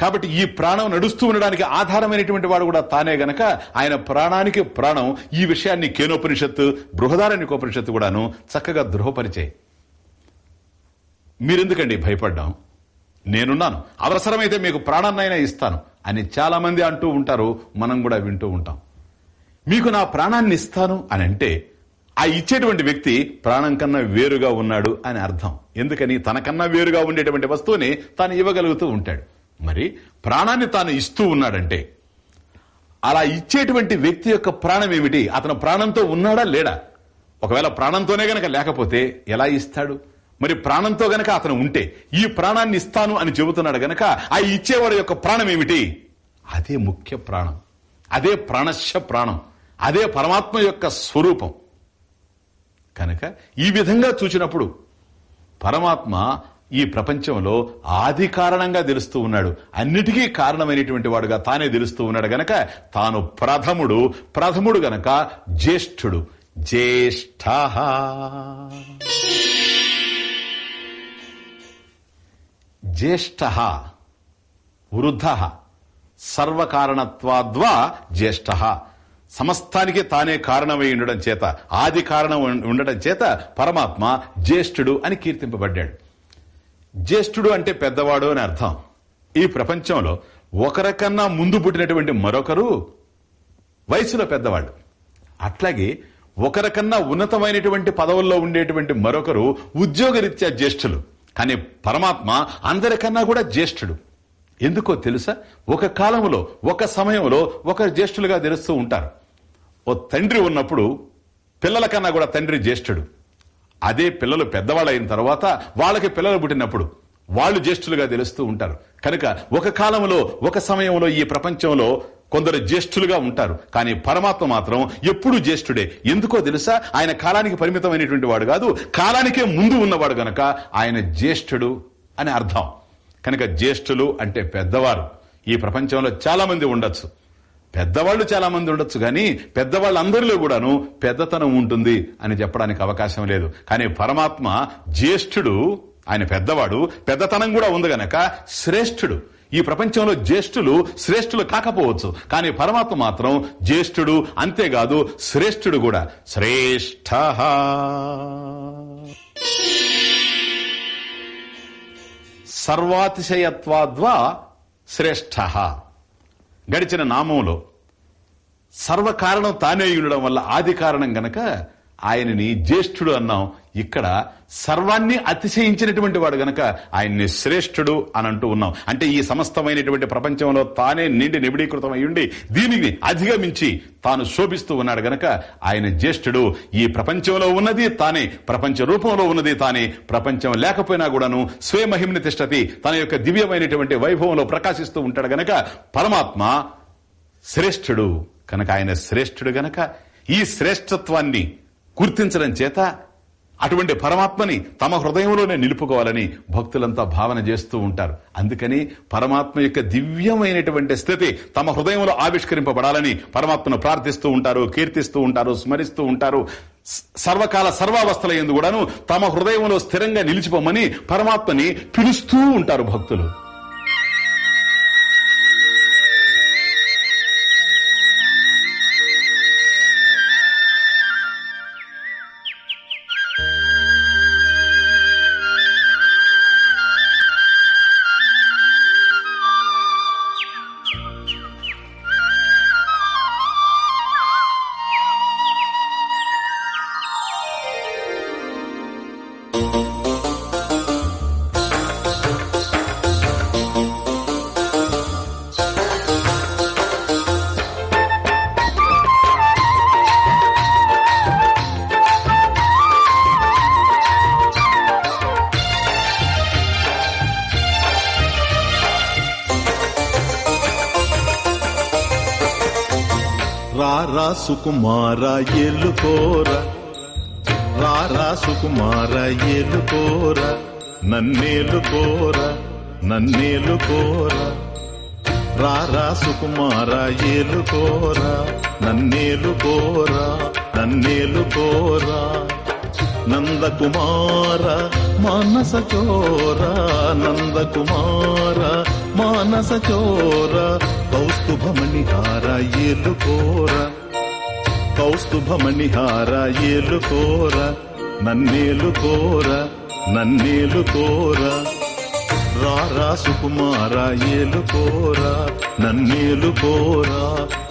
కాబట్టి ఈ ప్రాణం నడుస్తూ ఉండడానికి ఆధారమైనటువంటి వాడు కూడా తానే గనక ఆయన ప్రాణానికి ప్రాణం ఈ విషయాన్ని కేనోపనిషత్తు బృహదారణ్యకోపనిషత్తు కూడాను చక్కగా దృహపరిచాయి మీరెందుకండి భయపడ్డాం? నేనున్నాను. అవసరమైతే మీకు ప్రాణాన్నైనా ఇస్తాను. అని చాలామంది అంటూ ఉంటారు మనం కూడా వింటూ ఉంటాం. మీకు నా ప్రాణాన్ని ఇస్తాను అని అంటే ఆ ఇచ్చేటువంటి వ్యక్తి ప్రాణం కన్నా వేరుగా ఉన్నాడు అని అర్థం. ఎందుకని? తనకన్నా వేరుగా ఉండేటువంటి వస్తువుని తాను ఇవ్వగలుగుతూ ఉంటాడు. మరి ప్రాణాన్ని తాను ఇస్తూ ఉన్నాడంటే అలా ఇచ్చేటువంటి వ్యక్తి యొక్క ప్రాణం ఏమిటి? అతను ప్రాణంతో ఉన్నాడా లేడా? ఒకవేళ ప్రాణంతోనే గనక లేకపోతే ఎలా ఇస్తాడు? మరి ప్రాణంతో గనక అతను ఉంటే ఈ ప్రాణాన్ని ఇస్తాను అని చెబుతున్నాడు గనక ఆ ఇచ్చేవాడు యొక్క ప్రాణం ఏమిటి? అదే ముఖ్య ప్రాణం. అదే ప్రాణశ ప్రాణం. అదే పరమాత్మ యొక్క స్వరూపం. కనుక ఈ విధంగా చూచినప్పుడు పరమాత్మ ఈ ప్రపంచంలో ఆది కారణంగా తెలుస్తూ ఉన్నాడు. అన్నిటికీ కారణమైనటువంటి వాడుగా తానే తెలుస్తూ ఉన్నాడు గనక తాను ప్రథముడు. ప్రథముడు గనక జ్యేష్ఠుడు. జ్యేష్ఠ. జ్యేష్ఠ వృద్ధ సర్వకారణత్వాద్వా జ్యేష్ఠ సమస్తానికి తానే కారణమై ఉండడం చేత ఆది కారణం ఉండడం చేత పరమాత్మ జ్యేష్ఠుడు అని కీర్తింపబడ్డాడు. జ్యేష్ఠుడు అంటే పెద్దవాడు అని అర్థం. ఈ ప్రపంచంలో ఒకరికన్నా ముందు పుట్టినటువంటి మరొకరు వయసులో పెద్దవాడు అట్లాగే ఒకరికన్నా ఉన్నతమైనటువంటి పదవుల్లో ఉండేటువంటి మరొకరు ఉద్యోగరీత్యా జ్యేష్ఠులు. కానీ పరమాత్మ అందరికన్నా కూడా జ్యేష్ఠుడు. ఎందుకో తెలుసా? ఒక కాలంలో ఒక సమయంలో ఒకరు జ్యేష్ఠులుగా తెలుస్తూ ఉంటారు. ఓ తండ్రి ఉన్నప్పుడు పిల్లల కన్నా కూడా తండ్రి జ్యేష్ఠుడు. అదే పిల్లలు పెద్దవాళ్ళు అయిన తర్వాత వాళ్ళకి పిల్లలు పుట్టినప్పుడు వాళ్ళు జ్యేష్ఠులుగా తెలుస్తూ ఉంటారు. కనుక ఒక కాలంలో ఒక సమయంలో ఈ ప్రపంచంలో కొందరు జ్యేష్ఠులుగా ఉంటారు. కానీ పరమాత్మ మాత్రం ఎప్పుడు జ్యేష్ఠుడే. ఎందుకో తెలుసా? ఆయన కాలానికి పరిమితమైనటువంటి వాడు కాదు. కాలానికే ముందు ఉన్నవాడు గనక ఆయన జ్యేష్ఠుడు అని అర్థం. కనుక జ్యేష్ఠులు అంటే పెద్దవారు. ఈ ప్రపంచంలో చాలా మంది ఉండొచ్చు. పెద్దవాళ్ళు చాలా మంది ఉండొచ్చు కానీ పెద్దవాళ్ళందరిలో కూడాను పెద్దతనం ఉంటుంది అని చెప్పడానికి అవకాశం లేదు. కానీ పరమాత్మ జ్యేష్ఠుడు ఆయన పెద్దవాడు పెద్దతనం కూడా ఉంది గనక శ్రేష్ఠుడు. ఈ ప్రపంచంలో జ్యేష్ఠులు శ్రేష్ఠులు కాకపోవచ్చు. కానీ పరమాత్మ మాత్రం జ్యేష్ఠుడు అంతేకాదు శ్రేష్ఠుడు కూడా. శ్రేష్ఠ. సర్వాతిశయత్వాద్వా శ్రేష్ఠ. గడిచిన నామంలో. సర్వకారణం తానే ఉండడం వల్ల ఆది కారణం గనక ఆయనని జ్యేష్ఠుడు అన్నాం. ఇక్కడ సర్వాన్ని అతిశయించినటువంటి వాడు గనక ఆయన్ని శ్రేష్ఠుడు అని అంటూ ఉన్నాం. అంటే ఈ సమస్తమైనటువంటి ప్రపంచంలో తానే నిండి నిబిడీకృతం అయ్యుండి దీనిని అధిగమించి తాను శోభిస్తూ ఉన్నాడు గనక ఆయన జ్యేష్ఠుడు ఈ ప్రపంచంలో ఉన్నది తానే ప్రపంచ రూపంలో ఉన్నది తానే ప్రపంచం లేకపోయినా కూడాను స్వయమహిమ్ని తిష్టతి తన యొక్క దివ్యమైనటువంటి వైభవంలో ప్రకాశిస్తూ ఉంటాడు గనక పరమాత్మ శ్రేష్ఠుడు. కనుక ఆయన శ్రేష్ఠుడు గనక ఈ శ్రేష్ఠత్వాన్ని గుర్తించడం చేత అటువంటి పరమాత్మని తమ హృదయంలోనే నిలుపుకోవాలని భక్తులంతా భావన చేస్తూ ఉంటారు. అందుకని పరమాత్మ యొక్క దివ్యమైనటువంటి స్థితి తమ హృదయంలో ఆవిష్కరింపబడాలని పరమాత్మను ప్రార్థిస్తూ ఉంటారు కీర్తిస్తూ ఉంటారు స్మరిస్తూ ఉంటారు. సర్వకాల సర్వావస్థల ఎందు కూడాను తమ హృదయంలో స్థిరంగా నిలిచిపోమని పరమాత్మని పిలుస్తూ ఉంటారు భక్తులు. సుకుమార ఎల్లుకోర రారా సుకుమార ఎల్లుకోర నన్నేలుకోర నన్నేలుకోర రారా సుకుమార ఏలుకోర నన్నేలుకోర నన్నేలుకోర నందకుమార మానస చోర. నందకుమార మానస చోర. కౌస్తుభమణిహార ఏలుకోర కౌస్తుభమణిహార ఏలుకోర నన్నేలుకోర నన్నేలుకోర రారా సుకుమార ఏలుకోర నన్నేలుకోర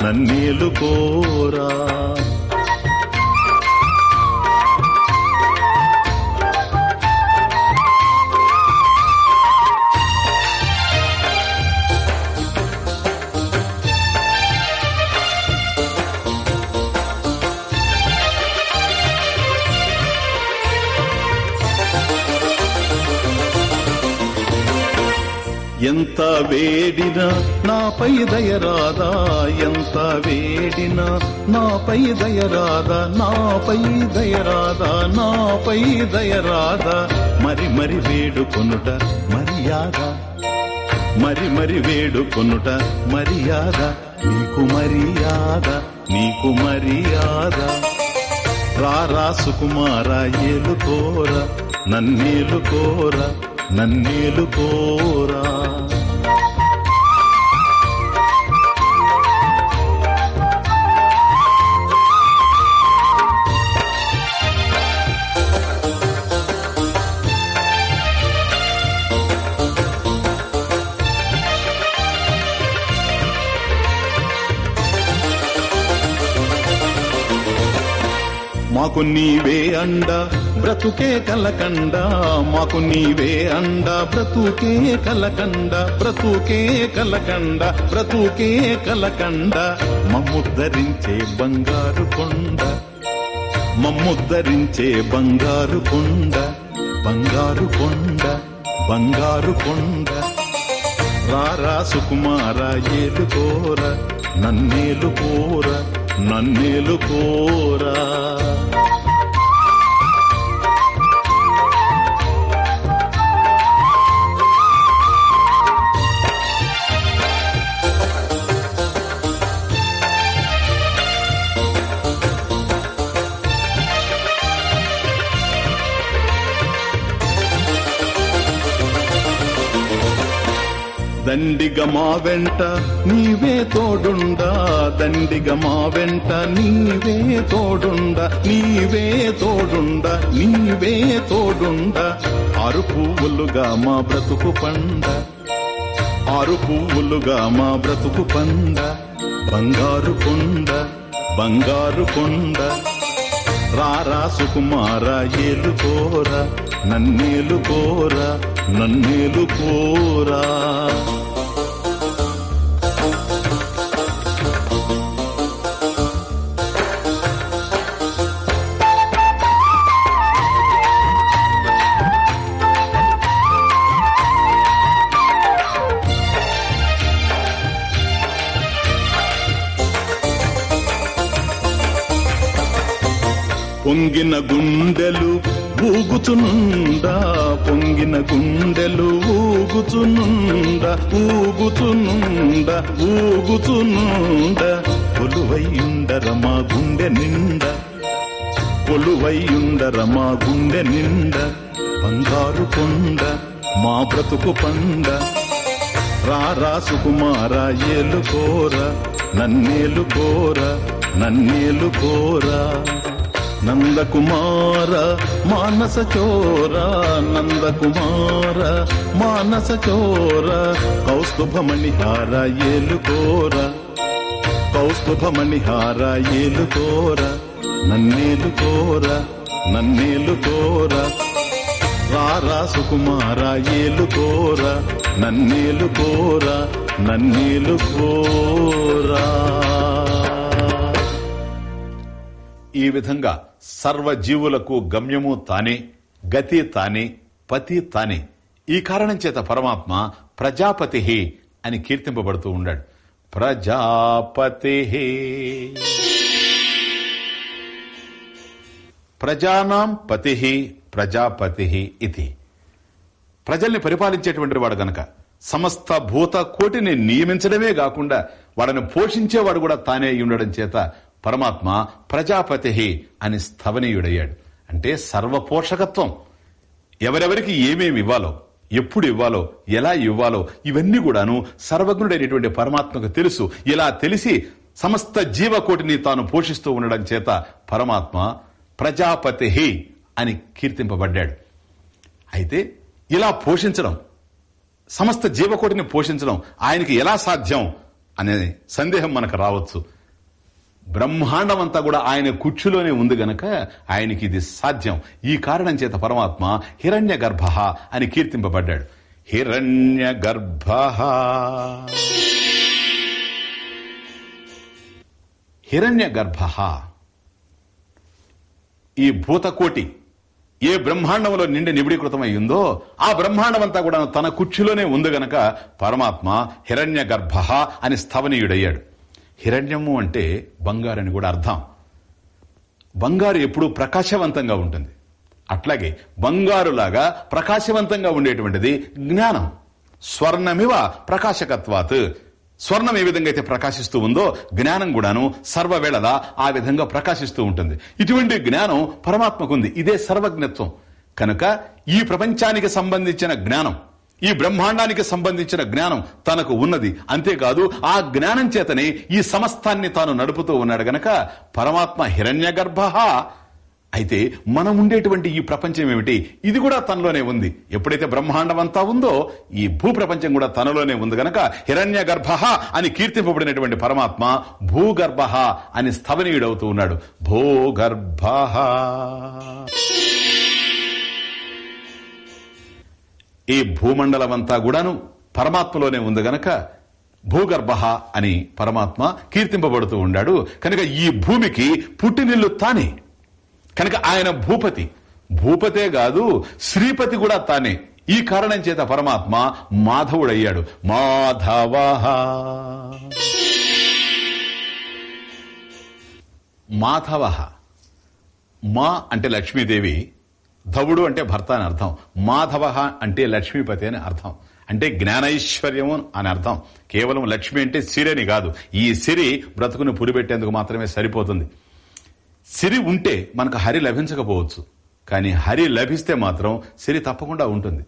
నన్నేలుకోరా ఎంత వేడినా నాపై దయరాదా ఎంత వేడినా నాపై దయరాదా నాపై దయరాదా నాపై దయరాదా మరి మరి వేడుకొనుట మర్యాద. మరి మరి వేడుకొనుట మర్యాద. నీకు మర్యాద నీకు మర్యాద. రారా సుకుమార ఏలుకోర నన్నేలుకోర నన్నేలుకోరా మాకు నీవే అండ బ్రతుకే కలకండ. మాకు నీవే అండ బ్రతుకే కలకండ బ్రతుకే కలకండ బ్రతుకే కలకండ. మమ్ముద్ధరించే బంగారు కొండ మమ్ముద్ధరించే బంగారు కొండ బంగారు కొండ బంగారు కొండ. రారా సుకుమార ఏలుకోర నన్నేలుకోర నన్నేలుకోరా దండిగ మా వెంట నీవే తోడుండా. దండిగ మా వెంట నీవే తోడుండా. నీవే తోడుండా. నీవే తోడుండా. ఆరు పువ్వులుగా మా బ్రతుకు పండ. ఆరు పువ్వులుగా మా బ్రతుకు పండ. బంగారు కొండ బంగారు కొండ. రారా సుకుమార ఏలుకోర నన్నేలుకోర నన్నేలుకోరా పొంగిన గుండెలు ఊగుతునుందా పొంగిన గుండెలు ఊగుచునుండా ఊగుచునుండా ఊగుచునుండా. కొలువైయుండర మా గుండె నిండా కొలువైయుండర మా గుండె నిండా. బంగారు కొండ మా బ్రతుకు పండ రారా సుకుమార బోర నన్నేలు భోర నందకుమార మానస చోర నందకుమార మానస చోర కౌస్తుభమణిహార ఏలుకోర. కౌస్తుభమణిహార ఏలుకోర నన్నేలుకోర నన్నేలుకోర. రారా సుకుమార ఏలుకోర నన్నేలుకోర నన్నేలుకోరా. ఈ విధంగా సర్వజీవులకు గమ్యము తానే గతి తానే పతి తానే. ఈ కారణం చేత పరమాత్మ ప్రజాపతి అని కీర్తింపబడుతూ ఉన్నాడు ప్రజాపతి ప్రజానాం పతి ప్రజాపతి ఇది ప్రజల్ని పరిపాలించేటువంటి వాడు గనక సమస్త భూత కోటిని నియమించడమే కాకుండా వాడిని పోషించేవాడు కూడా తానే అయి ఉండడం చేత పరమాత్మ ప్రజాపతి అని స్థవనీయుడయ్యాడు. అంటే సర్వపోషకత్వం. ఎవరెవరికి ఏమేమి ఇవ్వాలో ఎప్పుడు ఇవ్వాలో ఎలా ఇవ్వాలో ఇవన్నీ కూడాను సర్వజ్ఞుడైనటువంటి పరమాత్మకు తెలుసు. ఇలా తెలిసి సమస్త జీవకోటిని తాను పోషిస్తూ ఉండడం చేత పరమాత్మ ప్రజాపతి అని కీర్తింపబడ్డాడు. అయితే ఇలా పోషించడం సమస్త జీవకోటిని పోషించడం ఆయనకి ఎలా సాధ్యం అనే సందేహం మనకు రావచ్చు. బ్రహ్మాండం అంతా కూడా ఆయన కుర్చులోనే ఉంది గనక ఆయనకి ఇది సాధ్యం. ఈ కారణం చేత పరమాత్మ హిరణ్య గర్భ అని కీర్తింపబడ్డాడు. హిరణ్య గర్భ. హిరణ్య గర్భ. ఈ భూతకోటి ఏ బ్రహ్మాండంలో నిండి నిబిడీకృతమై ఉందో ఆ బ్రహ్మాండం అంతా కూడా తన కుర్చీలోనే ఉంది గనక పరమాత్మ హిరణ్య గర్భ అని స్థవనీయుడయ్యాడు. హిరణ్యము అంటే బంగారు అని కూడా అర్థం. బంగారు ఎప్పుడూ ప్రకాశవంతంగా ఉంటుంది. అట్లాగే బంగారులాగా ప్రకాశవంతంగా ఉండేటువంటిది జ్ఞానం. స్వర్ణమివ ప్రకాశకత్వాత్. స్వర్ణం ఏ విధంగా అయితే ప్రకాశిస్తూ ఉందో జ్ఞానం కూడాను సర్వవేళలా ఆ విధంగా ప్రకాశిస్తూ ఉంటుంది. ఇటువంటి జ్ఞానం పరమాత్మకుంది. ఇదే సర్వజ్ఞత్వం. కనుక ఈ ప్రపంచానికి సంబంధించిన జ్ఞానం. ఈ బ్రహ్మాండానికి సంబంధించిన జ్ఞానం తనకు ఉన్నది. అంతేకాదు ఆ జ్ఞానం చేతనే ఈ సమస్తాన్ని తాను నడుపుతూ ఉన్నాడు గనక పరమాత్మ హిరణ్య అయితే మనం ఉండేటువంటి ఈ ప్రపంచం ఏమిటి? ఇది కూడా తనలోనే ఉంది. ఎప్పుడైతే బ్రహ్మాండం అంతా ఉందో ఈ భూ ప్రపంచం కూడా తనలోనే ఉంది గనక హిరణ్య గర్భ అని కీర్తింపబడినటువంటి పరమాత్మ భూగర్భ అని స్థవనీయుడవుతూ ఉన్నాడు. భూగర్భ ఈ భూమండలం అంతా కూడాను పరమాత్మలోనే ఉంది గనక భూగర్భ అని పరమాత్మ కీర్తింపబడుతూ ఉండాడు. కనుక ఈ భూమికి పుట్టినిల్లు తానే. కనుక ఆయన భూపతి. భూపతే కాదు శ్రీపతి కూడా తానే. ఈ కారణం చేత పరమాత్మ మాధవుడయ్యాడు. మాధవ. మాధవ. మా అంటే లక్ష్మీదేవి ధవుడు అంటే భర్త అని అర్థం. మాధవ అంటే లక్ష్మీపతి అని అర్థం. అంటే జ్ఞానైశ్వర్యము అని అర్థం. కేవలం లక్ష్మి అంటే సిరిని కాదు. ఈ సిరి బ్రతుకును పురిపెట్టేందుకు మాత్రమే సరిపోతుంది. సిరి ఉంటే మనకు హరి లభించకపోవచ్చు. కానీ హరి లభిస్తే మాత్రం సిరి తప్పకుండా ఉంటుంది.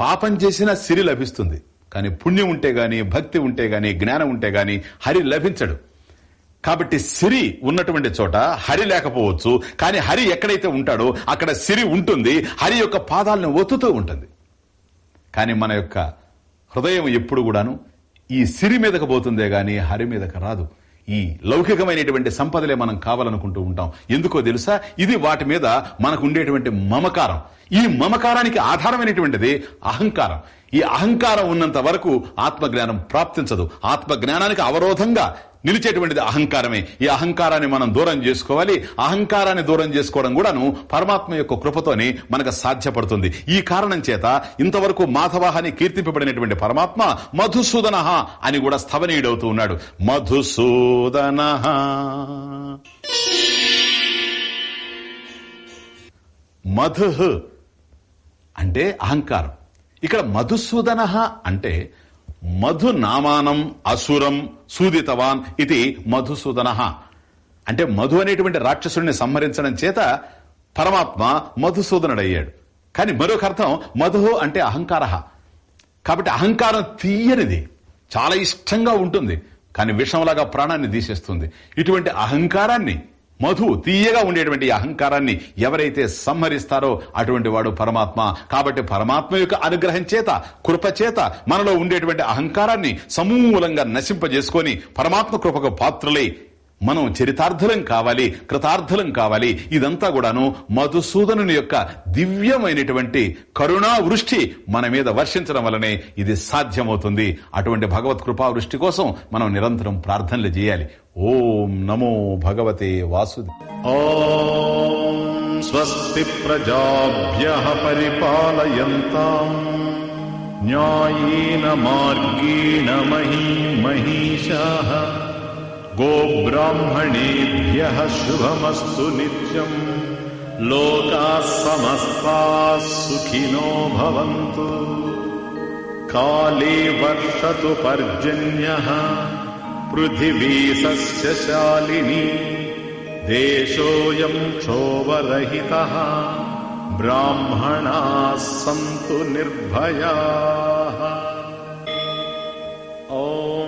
పాపం చేసినా సిరి లభిస్తుంది. కానీ పుణ్యం ఉంటే గాని భక్తి ఉంటే గాని జ్ఞానం ఉంటే గాని హరి లభించడు. కాబట్టి సిరి ఉన్నటువంటి చోట హరి లేకపోవచ్చు కానీ హరి ఎక్కడైతే ఉంటాడో అక్కడ సిరి ఉంటుంది హరి యొక్క పాదాలను ఒత్తుతూ ఉంటుంది. కానీ మన యొక్క హృదయం ఎప్పుడు కూడాను ఈ సిరి మీదకు పోతుందే గాని హరి మీదకు రాదు. ఈ లౌకికమైనటువంటి సంపదలే మనం కావాలనుకుంటూ ఉంటాం. ఎందుకో తెలుసా? ఇది వాటి మీద మనకు ఉండేటువంటి మమకారం. ఈ మమకారానికి ఆధారమైనటువంటిది అహంకారం. ఈ అహంకారం ఉన్నంత వరకు ఆత్మజ్ఞానం ప్రాప్తించదు. ఆత్మజ్ఞానానికి అవరోధంగా నిలిచేటువంటిది అహంకారమే. ఈ అహంకారాన్ని మనం దూరం చేసుకోవాలి. అహంకారాన్ని దూరం చేసుకోవడం కూడాను పరమాత్మ యొక్క కృపతోనే మనకు సాధ్యపడుతుంది. ఈ కారణం చేత ఇంతవరకు మాధవ కీర్తింపబడినటువంటి పరమాత్మ మధుసూదన అని కూడా స్థవనీయుడవుతూ ఉన్నాడు. మధుసూదన మధు అంటే అహంకారం. ఇక్కడ మధుసూదన అంటే మధు నామానం అసురం సూదితవాన్ ఇది మధుసూదన. అంటే మధు అనేటువంటి రాక్షసుడిని సంహరించడం చేత పరమాత్మ మధుసూదనుడయ్యాడు. కానీ మరొక అర్థం మధు అంటే అహంకార. కాబట్టి అహంకారం తీయనిది. చాలా ఇష్టంగా ఉంటుంది. కానీ విషంలాగా ప్రాణాన్ని తీసేస్తుంది. ఇటువంటి అహంకారాన్ని మధు తీయగా ఉండేటువంటి అహంకారాన్ని ఎవరైతే సంహరిస్తారో అటువంటి వాడు పరమాత్మ. కాబట్టి పరమాత్మ యొక్క అనుగ్రహం చేత కృప చేత మనలో ఉండేటువంటి అహంకారాన్ని సమూలంగా నశింపజేసుకొని పరమాత్మ కృపకు పాత్రలై మనం చరితార్థులం కావాలి కృతార్థులం కావాలి. ఇదంతా కూడాను మధుసూదనుని యొక్క దివ్యమైనటువంటి కరుణా వృష్టి మన మీద వర్షించడం వలనే ఇది సాధ్యమవుతుంది. అటువంటి భగవత్ కృపా వృష్టి కోసం మనం నిరంతరం ప్రార్థనలు చేయాలి. ఓం నమో భగవతే వాసుది. స్వస్తి ప్రజాభ్య పరిపాలయంతాం. న్యాయేన మార్గేణ మహీ మహిషా गोब्राह्मणेभ्यः शुभमस्तु नित्यम्। लोकाः समस्ताः सुखिनो भवन्तु। काले वर्षतु पर्जन्यः पृथिवी सस्यशालिनी देशोऽयम् क्षोभरहितः ब्राह्मणाः सन्तु निर्भयाः। ॐ